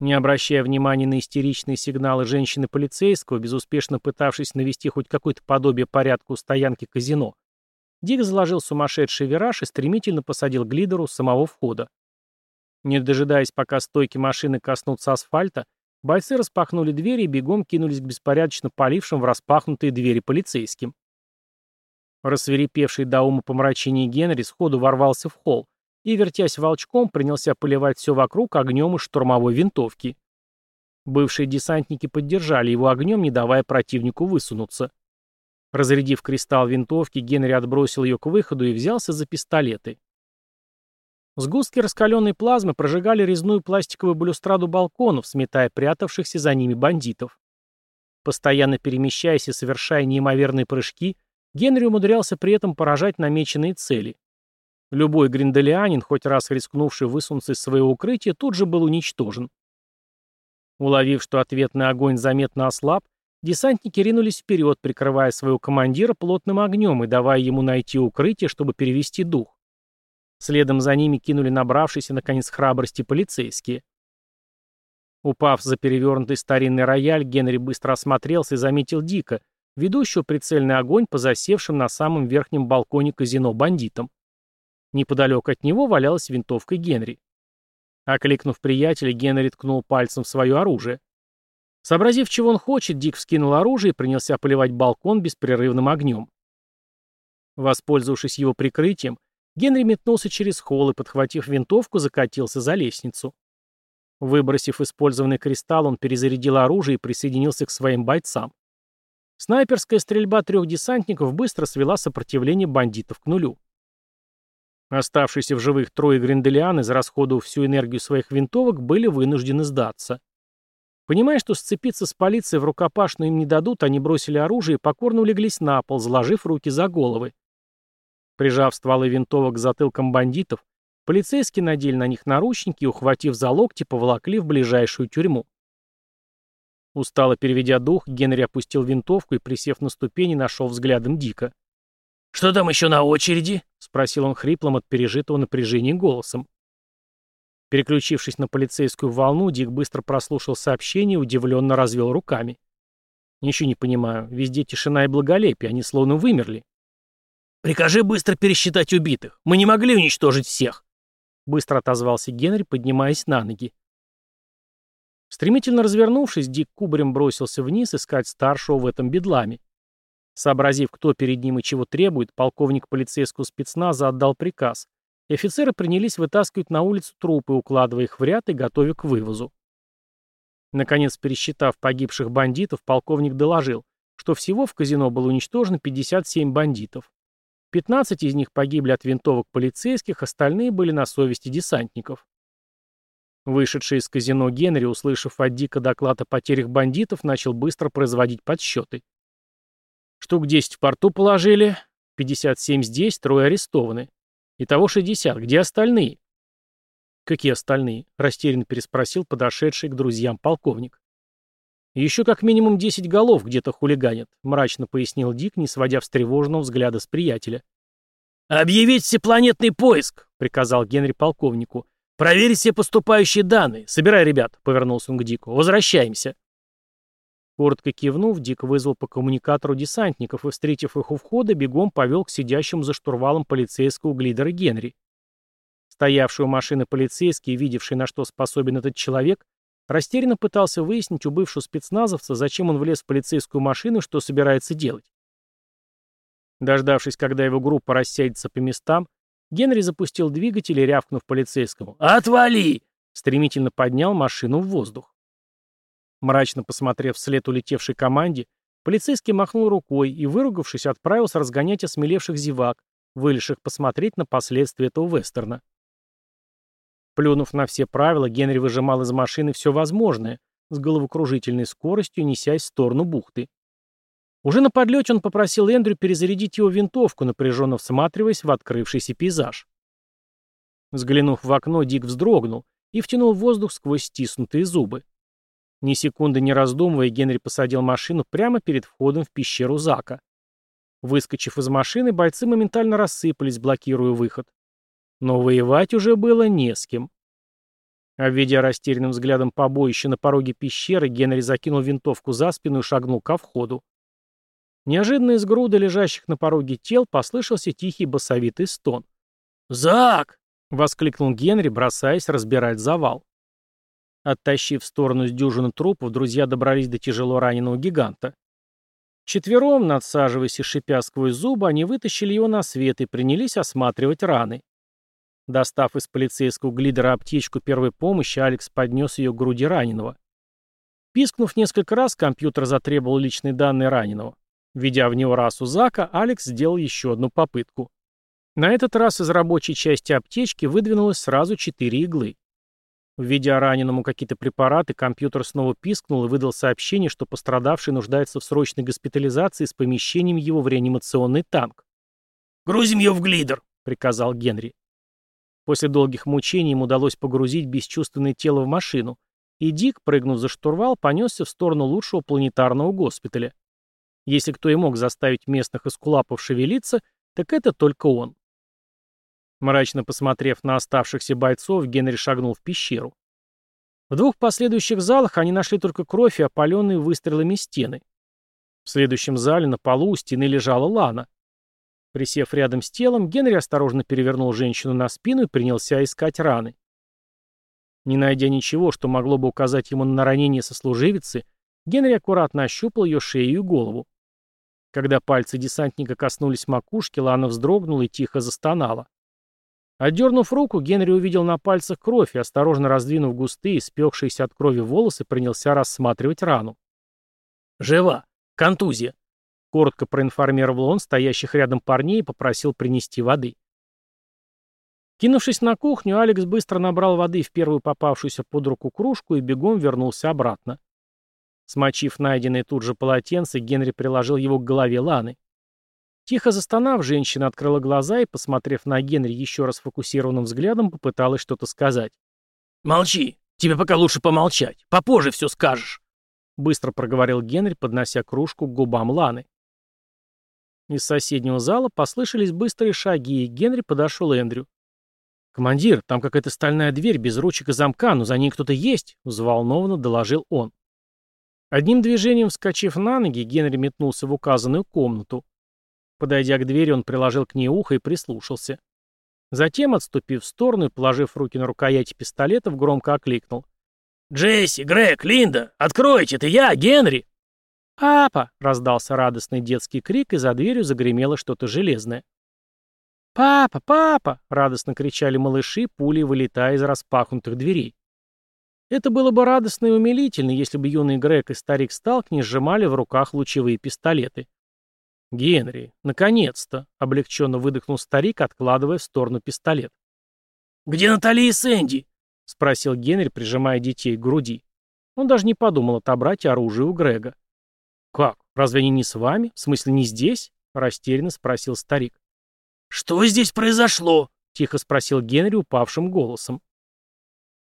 Не обращая внимания на истеричные сигналы женщины-полицейского, безуспешно пытавшись навести хоть какое-то подобие порядка у стоянки казино, Дик заложил сумасшедший вираж и стремительно посадил глидеру с самого входа. Не дожидаясь, пока стойки машины коснутся асфальта, бойцы распахнули двери и бегом кинулись к беспорядочно полившим в распахнутые двери полицейским. Рассверепевший до ума помрачения Генри сходу ворвался в холл и, вертясь волчком, принялся поливать все вокруг огнем из штурмовой винтовки. Бывшие десантники поддержали его огнем, не давая противнику высунуться. Разрядив кристалл винтовки, Генри отбросил ее к выходу и взялся за пистолеты. Сгустки раскаленной плазмы прожигали резную пластиковую балюстраду балконов, сметая прятавшихся за ними бандитов. Постоянно перемещаясь и совершая неимоверные прыжки, Генри умудрялся при этом поражать намеченные цели. Любой гринделианин, хоть раз рискнувший высунуться из своего укрытия, тут же был уничтожен. Уловив, что ответный огонь заметно ослаб, десантники ринулись вперед, прикрывая своего командира плотным огнем и давая ему найти укрытие, чтобы перевести дух. Следом за ними кинули набравшиеся, наконец, храбрости полицейские. Упав за перевернутый старинный рояль, Генри быстро осмотрелся и заметил Дика, ведущего прицельный огонь по засевшим на самом верхнем балконе казино бандитам. Неподалеку от него валялась винтовка Генри. Окликнув приятеля, Генри ткнул пальцем в свое оружие. Сообразив, чего он хочет, Дик вскинул оружие и принялся поливать балкон беспрерывным огнем. Воспользовавшись его прикрытием, Генри метнулся через холл и, подхватив винтовку, закатился за лестницу. Выбросив использованный кристалл, он перезарядил оружие и присоединился к своим бойцам. Снайперская стрельба трех десантников быстро свела сопротивление бандитов к нулю. Оставшиеся в живых трое гринделиан, израсходовав всю энергию своих винтовок, были вынуждены сдаться. Понимая, что сцепиться с полицией в рукопашную им не дадут, они бросили оружие и покорно улеглись на пол, заложив руки за головы. Прижав стволы винтовок к затылкам бандитов, полицейские надели на них наручники и, ухватив за локти, поволокли в ближайшую тюрьму. Устало переведя дух, Генри опустил винтовку и, присев на ступени, нашел взглядом Дика. «Что там еще на очереди?» — спросил он хриплым от пережитого напряжения голосом. Переключившись на полицейскую волну, Дик быстро прослушал сообщение и удивленно развел руками. «Ничего не понимаю. Везде тишина и благолепие. Они словно вымерли». «Прикажи быстро пересчитать убитых. Мы не могли уничтожить всех!» Быстро отозвался Генри, поднимаясь на ноги. Стремительно развернувшись, Дик кубарем бросился вниз искать старшего в этом бедламе. Сообразив, кто перед ним и чего требует, полковник полицейского спецназа отдал приказ, и офицеры принялись вытаскивать на улицу трупы, укладывая их в ряд и готовя к вывозу. Наконец, пересчитав погибших бандитов, полковник доложил, что всего в казино было уничтожено 57 бандитов. 15 из них погибли от винтовок полицейских, остальные были на совести десантников. Вышедший из казино Генри, услышав от Дика доклад о потерях бандитов, начал быстро производить подсчеты. Штук 10 в порту положили, 57 здесь, трое арестованы. Итого 60. Где остальные? Какие остальные? Растерянно переспросил подошедший к друзьям полковник. Еще как минимум 10 голов где-то хулиганят, мрачно пояснил Дик, не сводя встревоженного взгляда с приятеля. «Объявить всепланетный поиск!» — приказал Генри полковнику. «Проверь все поступающие данные. Собирай, ребят», — повернулся он к Дику. «Возвращаемся». Коротко кивнув, Дик вызвал по коммуникатору десантников и, встретив их у входа, бегом повел к сидящему за штурвалом полицейского глидера Генри. Стоявший у машины полицейский, видевший, на что способен этот человек, растерянно пытался выяснить у бывшего спецназовца, зачем он влез в полицейскую машину и что собирается делать. Дождавшись, когда его группа рассядется по местам, Генри запустил двигатель и, рявкнув полицейскому «Отвали!», стремительно поднял машину в воздух. Мрачно посмотрев вслед улетевшей команде, полицейский махнул рукой и, выругавшись, отправился разгонять осмелевших зевак, вылезших посмотреть на последствия этого вестерна. Плюнув на все правила, Генри выжимал из машины все возможное, с головокружительной скоростью несясь в сторону бухты. Уже на подлете он попросил Эндрю перезарядить его винтовку, напряженно всматриваясь в открывшийся пейзаж. Взглянув в окно, Дик вздрогнул и втянул воздух сквозь стиснутые зубы. Ни секунды не раздумывая, Генри посадил машину прямо перед входом в пещеру Зака. Выскочив из машины, бойцы моментально рассыпались, блокируя выход. Но воевать уже было не с кем. Обведя растерянным взглядом побоище на пороге пещеры, Генри закинул винтовку за спину и шагнул ко входу. Неожиданно из груды лежащих на пороге тел послышался тихий басовитый стон. «Зак!» — воскликнул Генри, бросаясь разбирать завал. Оттащив в сторону с дюжины трупов, друзья добрались до тяжело раненого гиганта. Четвером, надсаживаясь и шипя сквозь зубы, они вытащили его на свет и принялись осматривать раны. Достав из полицейского глидера аптечку первой помощи, Алекс поднес ее к груди раненого. Пискнув несколько раз, компьютер затребовал личные данные раненого. Введя в него расу Зака, Алекс сделал еще одну попытку. На этот раз из рабочей части аптечки выдвинулось сразу четыре иглы. Введя раненому какие-то препараты, компьютер снова пискнул и выдал сообщение, что пострадавший нуждается в срочной госпитализации с помещением его в реанимационный танк. «Грузим ее в глидер», — приказал Генри. После долгих мучений им удалось погрузить бесчувственное тело в машину, и Дик, прыгнув за штурвал, понесся в сторону лучшего планетарного госпиталя. Если кто и мог заставить местных эскулапов шевелиться, так это только он. Мрачно посмотрев на оставшихся бойцов, Генри шагнул в пещеру. В двух последующих залах они нашли только кровь и опаленные выстрелами стены. В следующем зале на полу у стены лежала Лана. Присев рядом с телом, Генри осторожно перевернул женщину на спину и принялся искать раны. Не найдя ничего, что могло бы указать ему на ранение сослуживицы, Генри аккуратно ощупал ее шею и голову. Когда пальцы десантника коснулись макушки, Лана вздрогнула и тихо застонала. Отдернув руку, Генри увидел на пальцах кровь и, осторожно раздвинув густые, спекшиеся от крови волосы, принялся рассматривать рану. «Жива! Контузия!» Коротко проинформировал он стоящих рядом парней и попросил принести воды. Кинувшись на кухню, Алекс быстро набрал воды в первую попавшуюся под руку кружку и бегом вернулся обратно. Смочив найденное тут же полотенце, Генри приложил его к голове Ланы. Тихо застонав, женщина открыла глаза и, посмотрев на Генри еще раз фокусированным взглядом, попыталась что-то сказать. «Молчи! Тебе пока лучше помолчать. Попозже все скажешь!» Быстро проговорил Генри, поднося кружку к губам Ланы. Из соседнего зала послышались быстрые шаги, и Генри подошел Эндрю. «Командир, там какая-то стальная дверь без ручек и замка, но за ней кто-то есть», — взволнованно доложил он. Одним движением вскочив на ноги, Генри метнулся в указанную комнату. Подойдя к двери, он приложил к ней ухо и прислушался. Затем, отступив в сторону и положив руки на рукояти пистолетов, громко окликнул. «Джесси, Грег, Линда, откройте, это я, Генри!» «Папа!» — раздался радостный детский крик, и за дверью загремело что-то железное. «Папа! Папа!» — радостно кричали малыши, пулей вылетая из распахнутых дверей. Это было бы радостно и умилительно, если бы юный Грег и старик Сталк не сжимали в руках лучевые пистолеты. «Генри, наконец-то!» — облегченно выдохнул старик, откладывая в сторону пистолет. «Где Натали и Сэнди?» — спросил Генри, прижимая детей к груди. Он даже не подумал отобрать оружие у Грега. «Как? Разве они не с вами? В смысле, не здесь?» — растерянно спросил старик. «Что здесь произошло?» — тихо спросил Генри упавшим голосом.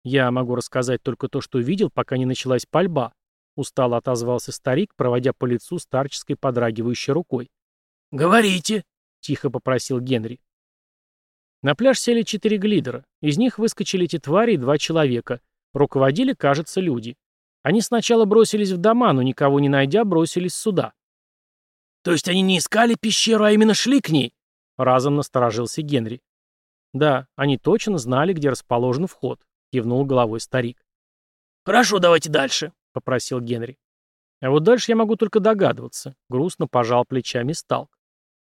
«Я могу рассказать только то, что видел, пока не началась пальба», — устало отозвался старик, проводя по лицу старческой подрагивающей рукой. «Говорите», — тихо попросил Генри. На пляж сели четыре глидера. Из них выскочили эти твари и два человека. Руководили, кажется, люди. Они сначала бросились в дома, но никого не найдя, бросились сюда. «То есть они не искали пещеру, а именно шли к ней?» Разом насторожился Генри. «Да, они точно знали, где расположен вход», — кивнул головой старик. «Хорошо, давайте дальше», — попросил Генри. «А вот дальше я могу только догадываться», — грустно пожал плечами Сталк.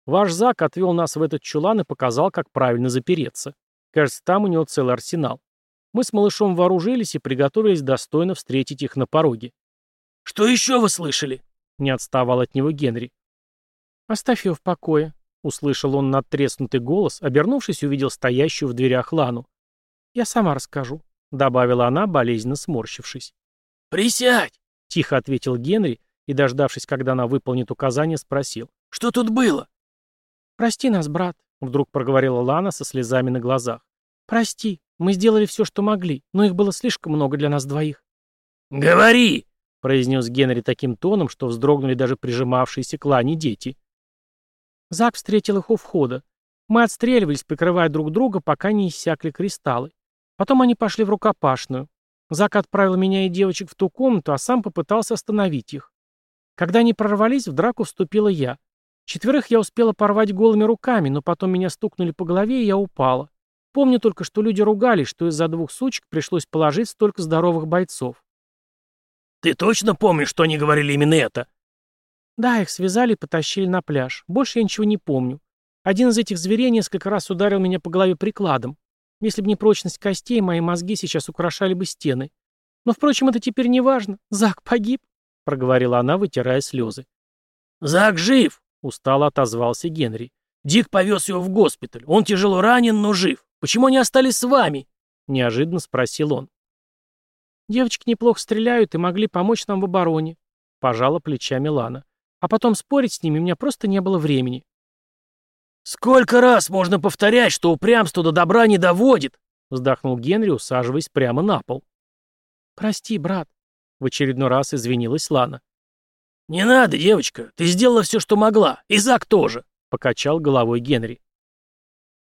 «Ваш Зак отвел нас в этот чулан и показал, как правильно запереться. Кажется, там у него целый арсенал. Мы с малышом вооружились и приготовились достойно встретить их на пороге. «Что еще вы слышали?» — не отставал от него Генри. «Оставь ее в покое», — услышал он надтреснутый голос, обернувшись, увидел стоящую в дверях Лану. «Я сама расскажу», — добавила она, болезненно сморщившись. «Присядь!» — тихо ответил Генри и, дождавшись, когда она выполнит указание, спросил. «Что тут было?» «Прости нас, брат», — вдруг проговорила Лана со слезами на глазах. «Прости, мы сделали все, что могли, но их было слишком много для нас двоих». «Говори!» — произнес Генри таким тоном, что вздрогнули даже прижимавшиеся к Лане дети. Зак встретил их у входа. Мы отстреливались, прикрывая друг друга, пока не иссякли кристаллы. Потом они пошли в рукопашную. Зак отправил меня и девочек в ту комнату, а сам попытался остановить их. Когда они прорвались, в драку вступила я. Четверых я успела порвать голыми руками, но потом меня стукнули по голове, и я упала. Помню только, что люди ругались, что из-за двух сучек пришлось положить столько здоровых бойцов. «Ты точно помнишь, что они говорили именно это?» Да, их связали и потащили на пляж. Больше я ничего не помню. Один из этих зверей несколько раз ударил меня по голове прикладом. Если бы не прочность костей, мои мозги сейчас украшали бы стены. Но, впрочем, это теперь не важно. Зак погиб, — проговорила она, вытирая слезы. «Зак жив!» — устало отозвался Генри. «Дик повез его в госпиталь. Он тяжело ранен, но жив. Почему они остались с вами?» — неожиданно спросил он. «Девочки неплохо стреляют и могли помочь нам в обороне», — пожала плечами Лана. «А потом спорить с ними у меня просто не было времени». «Сколько раз можно повторять, что упрямство до добра не доводит?» — вздохнул Генри, усаживаясь прямо на пол. «Прости, брат», — в очередной раз извинилась Лана. «Не надо, девочка, ты сделала все, что могла, и Зак тоже», — покачал головой Генри.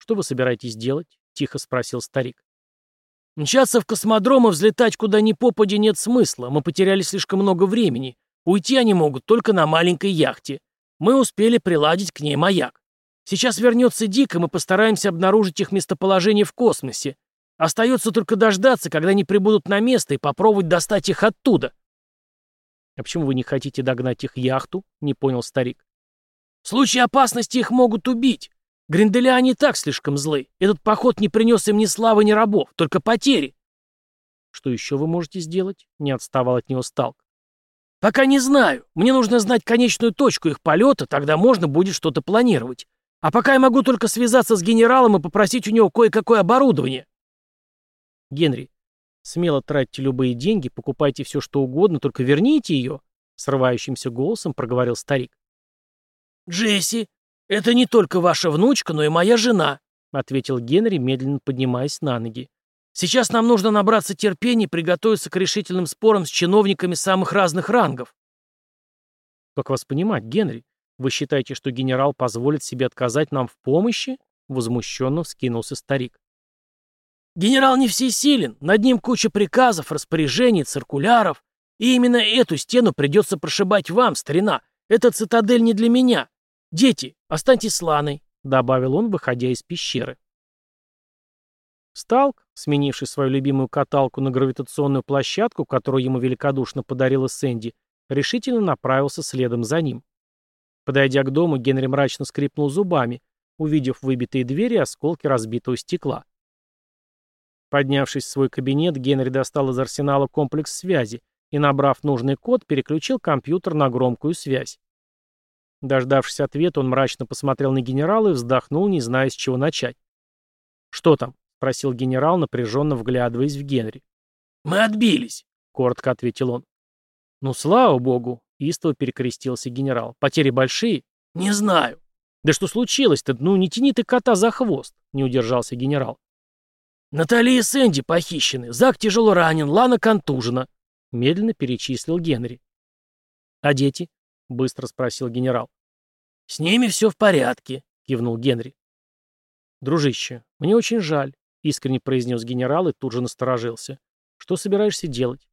«Что вы собираетесь делать?» — тихо спросил старик. «Мчаться в космодром и взлетать куда ни попади нет смысла, мы потеряли слишком много времени. Уйти они могут только на маленькой яхте. Мы успели приладить к ней маяк. Сейчас вернется Дик, и мы постараемся обнаружить их местоположение в космосе. Остается только дождаться, когда они прибудут на место, и попробовать достать их оттуда. «А почему вы не хотите догнать их яхту?» — не понял старик. «В случае опасности их могут убить. Гринделяне так слишком злы. Этот поход не принес им ни славы, ни рабов, только потери». «Что еще вы можете сделать?» — не отставал от него Сталк. «Пока не знаю. Мне нужно знать конечную точку их полета, тогда можно будет что-то планировать. А пока я могу только связаться с генералом и попросить у него кое-какое оборудование. Генри, смело тратьте любые деньги, покупайте все, что угодно, только верните ее, срывающимся голосом проговорил старик. Джесси, это не только ваша внучка, но и моя жена, ответил Генри, медленно поднимаясь на ноги. Сейчас нам нужно набраться терпения и приготовиться к решительным спорам с чиновниками самых разных рангов. Как вас понимать, Генри? Вы считаете, что генерал позволит себе отказать нам в помощи? Возмущенно вскинулся старик. Генерал не всесилен, над ним куча приказов, распоряжений, циркуляров. И именно эту стену придется прошибать вам, старина. Эта цитадель не для меня. Дети, останьтесь с Ланой, добавил он, выходя из пещеры. Сталк, сменивший свою любимую каталку на гравитационную площадку, которую ему великодушно подарила Сэнди, решительно направился следом за ним. Подойдя к дому, Генри мрачно скрипнул зубами, увидев выбитые двери и осколки разбитого стекла. Поднявшись в свой кабинет, Генри достал из арсенала комплекс связи и, набрав нужный код, переключил компьютер на громкую связь. Дождавшись ответа, он мрачно посмотрел на генерала и вздохнул, не зная, с чего начать. «Что там?» — спросил генерал, напряженно вглядываясь в Генри. «Мы отбились», — коротко ответил он. «Ну, слава богу!» — истово перекрестился генерал. «Потери большие?» «Не знаю». «Да что случилось-то? Ну, не тяни ты кота за хвост!» — не удержался генерал. «Натали и Сэнди похищены. Зак тяжело ранен, Лана контужена», — медленно перечислил Генри. «А дети?» — быстро спросил генерал. «С ними все в порядке», — кивнул Генри. «Дружище, мне очень жаль», — искренне произнес генерал и тут же насторожился. «Что собираешься делать?»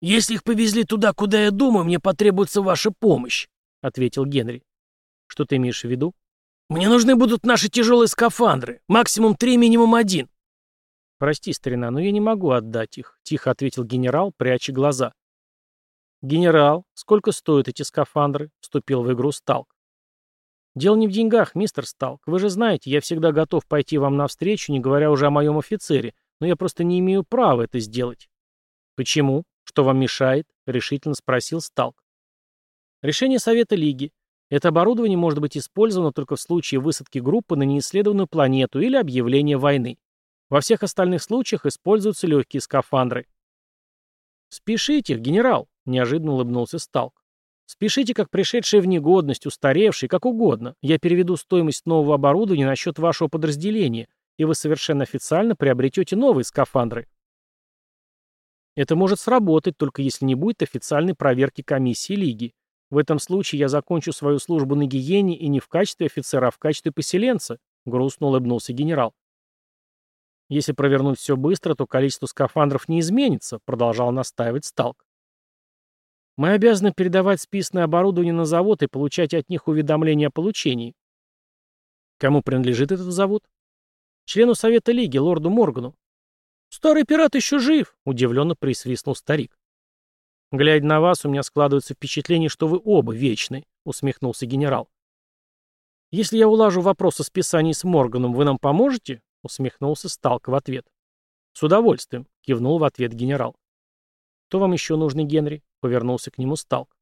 «Если их повезли туда, куда я думаю, мне потребуется ваша помощь», — ответил Генри. «Что ты имеешь в виду?» «Мне нужны будут наши тяжелые скафандры. Максимум три, минимум один». «Прости, старина, но я не могу отдать их», — тихо ответил генерал, пряча глаза. «Генерал, сколько стоят эти скафандры?» — вступил в игру Сталк. «Дело не в деньгах, мистер Сталк. Вы же знаете, я всегда готов пойти вам навстречу, не говоря уже о моем офицере, но я просто не имею права это сделать». «Почему?» «Что вам мешает?» — решительно спросил Сталк. Решение Совета Лиги. Это оборудование может быть использовано только в случае высадки группы на неисследованную планету или объявления войны. Во всех остальных случаях используются легкие скафандры. «Спешите, генерал», — неожиданно улыбнулся Сталк. Спешите, как пришедшая в негодность, устаревший, как угодно. Я переведу стоимость нового оборудования на счет вашего подразделения, и вы совершенно официально приобретете новые скафандры. Это может сработать, только если не будет официальной проверки комиссии Лиги. В этом случае я закончу свою службу на гиене и не в качестве офицера, а в качестве поселенца, грустно улыбнулся генерал. Если провернуть все быстро, то количество скафандров не изменится, продолжал настаивать Сталк. Мы обязаны передавать списанное оборудование на завод и получать от них уведомления о получении. Кому принадлежит этот завод? Члену Совета Лиги, лорду Моргану. Старый пират еще жив, удивленно присвистнул старик. Глядя на вас, у меня складывается впечатление, что вы оба вечны, усмехнулся генерал. Если я улажу вопрос о списании с Морганом, вы нам поможете? Усмехнулся Сталк в ответ. «С удовольствием», — кивнул в ответ генерал. «Что вам еще нужно, Генри?» — повернулся к нему Сталк.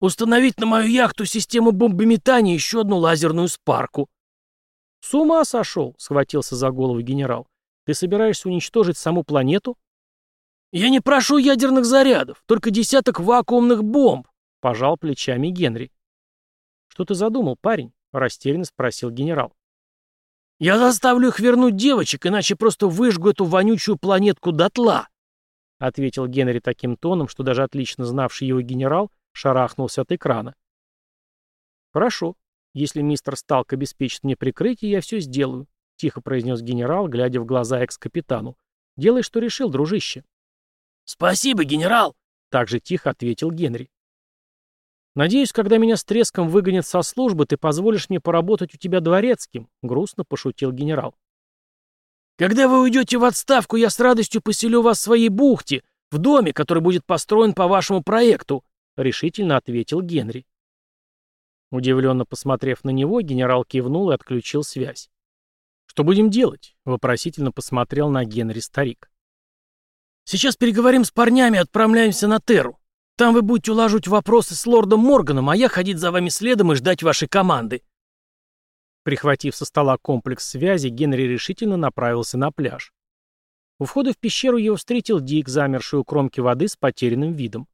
«Установить на мою яхту систему бомбометания еще одну лазерную спарку». «С ума сошел!» — схватился за голову генерал. «Ты собираешься уничтожить саму планету?» «Я не прошу ядерных зарядов, только десяток вакуумных бомб», — пожал плечами Генри. «Что ты задумал, парень?» — растерянно спросил генерал. Я заставлю их вернуть девочек, иначе просто выжгу эту вонючую планетку дотла», — ответил Генри таким тоном, что даже отлично знавший его генерал шарахнулся от экрана. «Хорошо. Если мистер Сталк обеспечит мне прикрытие, я все сделаю», — тихо произнес генерал, глядя в глаза экс-капитану. «Делай, что решил, дружище». «Спасибо, генерал», — также тихо ответил Генри. «Надеюсь, когда меня с треском выгонят со службы, ты позволишь мне поработать у тебя дворецким», — грустно пошутил генерал. «Когда вы уйдете в отставку, я с радостью поселю вас в своей бухте, в доме, который будет построен по вашему проекту», — решительно ответил Генри. Удивленно посмотрев на него, генерал кивнул и отключил связь. «Что будем делать?» — вопросительно посмотрел на Генри старик. «Сейчас переговорим с парнями и отправляемся на Терру. Там вы будете улаживать вопросы с лордом Морганом, а я ходить за вами следом и ждать вашей команды». Прихватив со стола комплекс связи, Генри решительно направился на пляж. У входа в пещеру его встретил Дик, замерший у кромки воды с потерянным видом.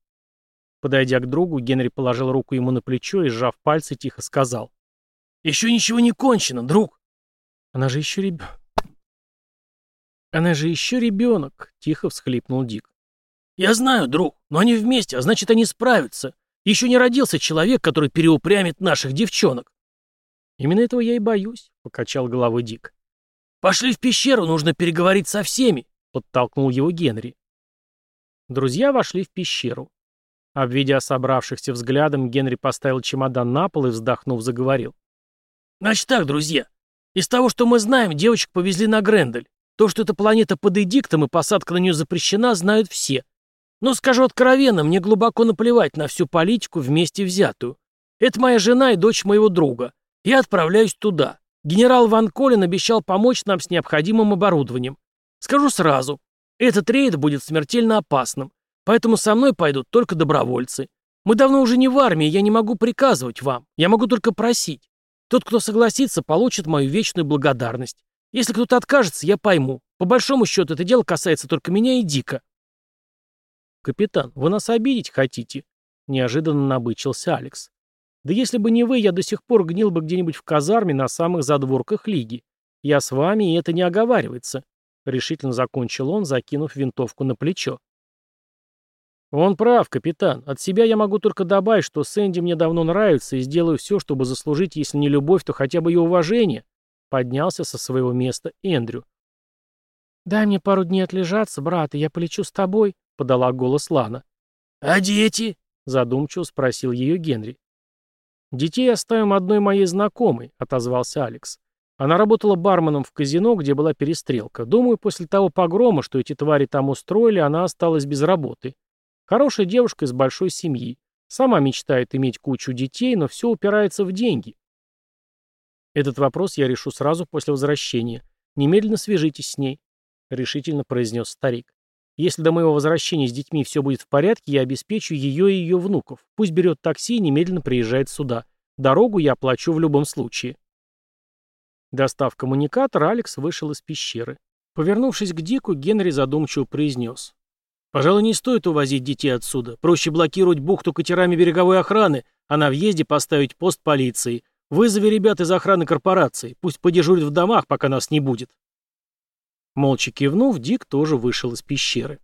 Подойдя к другу, Генри положил руку ему на плечо и, сжав пальцы, тихо сказал. «Еще ничего не кончено, друг!» «Она же еще ребенок...» «Она же еще ребенок!» — тихо всхлипнул Дик. «Я знаю, друг, но они вместе, а значит, они справятся. Еще не родился человек, который переупрямит наших девчонок». «Именно этого я и боюсь», — покачал головой Дик. «Пошли в пещеру, нужно переговорить со всеми», — подтолкнул его Генри. Друзья вошли в пещеру. Обведя собравшихся взглядом, Генри поставил чемодан на пол и, вздохнув, заговорил. «Значит так, друзья, из того, что мы знаем, девочек повезли на Грендель. То, что эта планета под эдиктом и посадка на нее запрещена, знают все. Но скажу откровенно, мне глубоко наплевать на всю политику вместе взятую. Это моя жена и дочь моего друга. Я отправляюсь туда. Генерал Ван Колин обещал помочь нам с необходимым оборудованием. Скажу сразу, этот рейд будет смертельно опасным, поэтому со мной пойдут только добровольцы. Мы давно уже не в армии, я не могу приказывать вам, я могу только просить. Тот, кто согласится, получит мою вечную благодарность. Если кто-то откажется, я пойму. По большому счету, это дело касается только меня и Дика. «Капитан, вы нас обидеть хотите?» Неожиданно набычился Алекс. «Да если бы не вы, я до сих пор гнил бы где-нибудь в казарме на самых задворках лиги. Я с вами, и это не оговаривается», — решительно закончил он, закинув винтовку на плечо. «Он прав, капитан. От себя я могу только добавить, что Сэнди мне давно нравится и сделаю все, чтобы заслужить, если не любовь, то хотя бы и уважение», — поднялся со своего места Эндрю. «Дай мне пару дней отлежаться, брат, и я полечу с тобой», подала голос Лана. «А дети?» — задумчиво спросил ее Генри. «Детей оставим одной моей знакомой», — отозвался Алекс. Она работала барменом в казино, где была перестрелка. Думаю, после того погрома, что эти твари там устроили, она осталась без работы. Хорошая девушка из большой семьи. Сама мечтает иметь кучу детей, но все упирается в деньги. Этот вопрос я решу сразу после возвращения. Немедленно свяжитесь с ней, — решительно произнес старик. Если до моего возвращения с детьми все будет в порядке, я обеспечу ее и ее внуков. Пусть берет такси и немедленно приезжает сюда. Дорогу я оплачу в любом случае. Достав коммуникатор, Алекс вышел из пещеры. Повернувшись к Дику, Генри задумчиво произнес. Пожалуй, не стоит увозить детей отсюда. Проще блокировать бухту катерами береговой охраны, а на въезде поставить пост полиции. Вызови ребят из охраны корпорации. Пусть подежурят в домах, пока нас не будет. Молча кивнув, Дик тоже вышел из пещеры.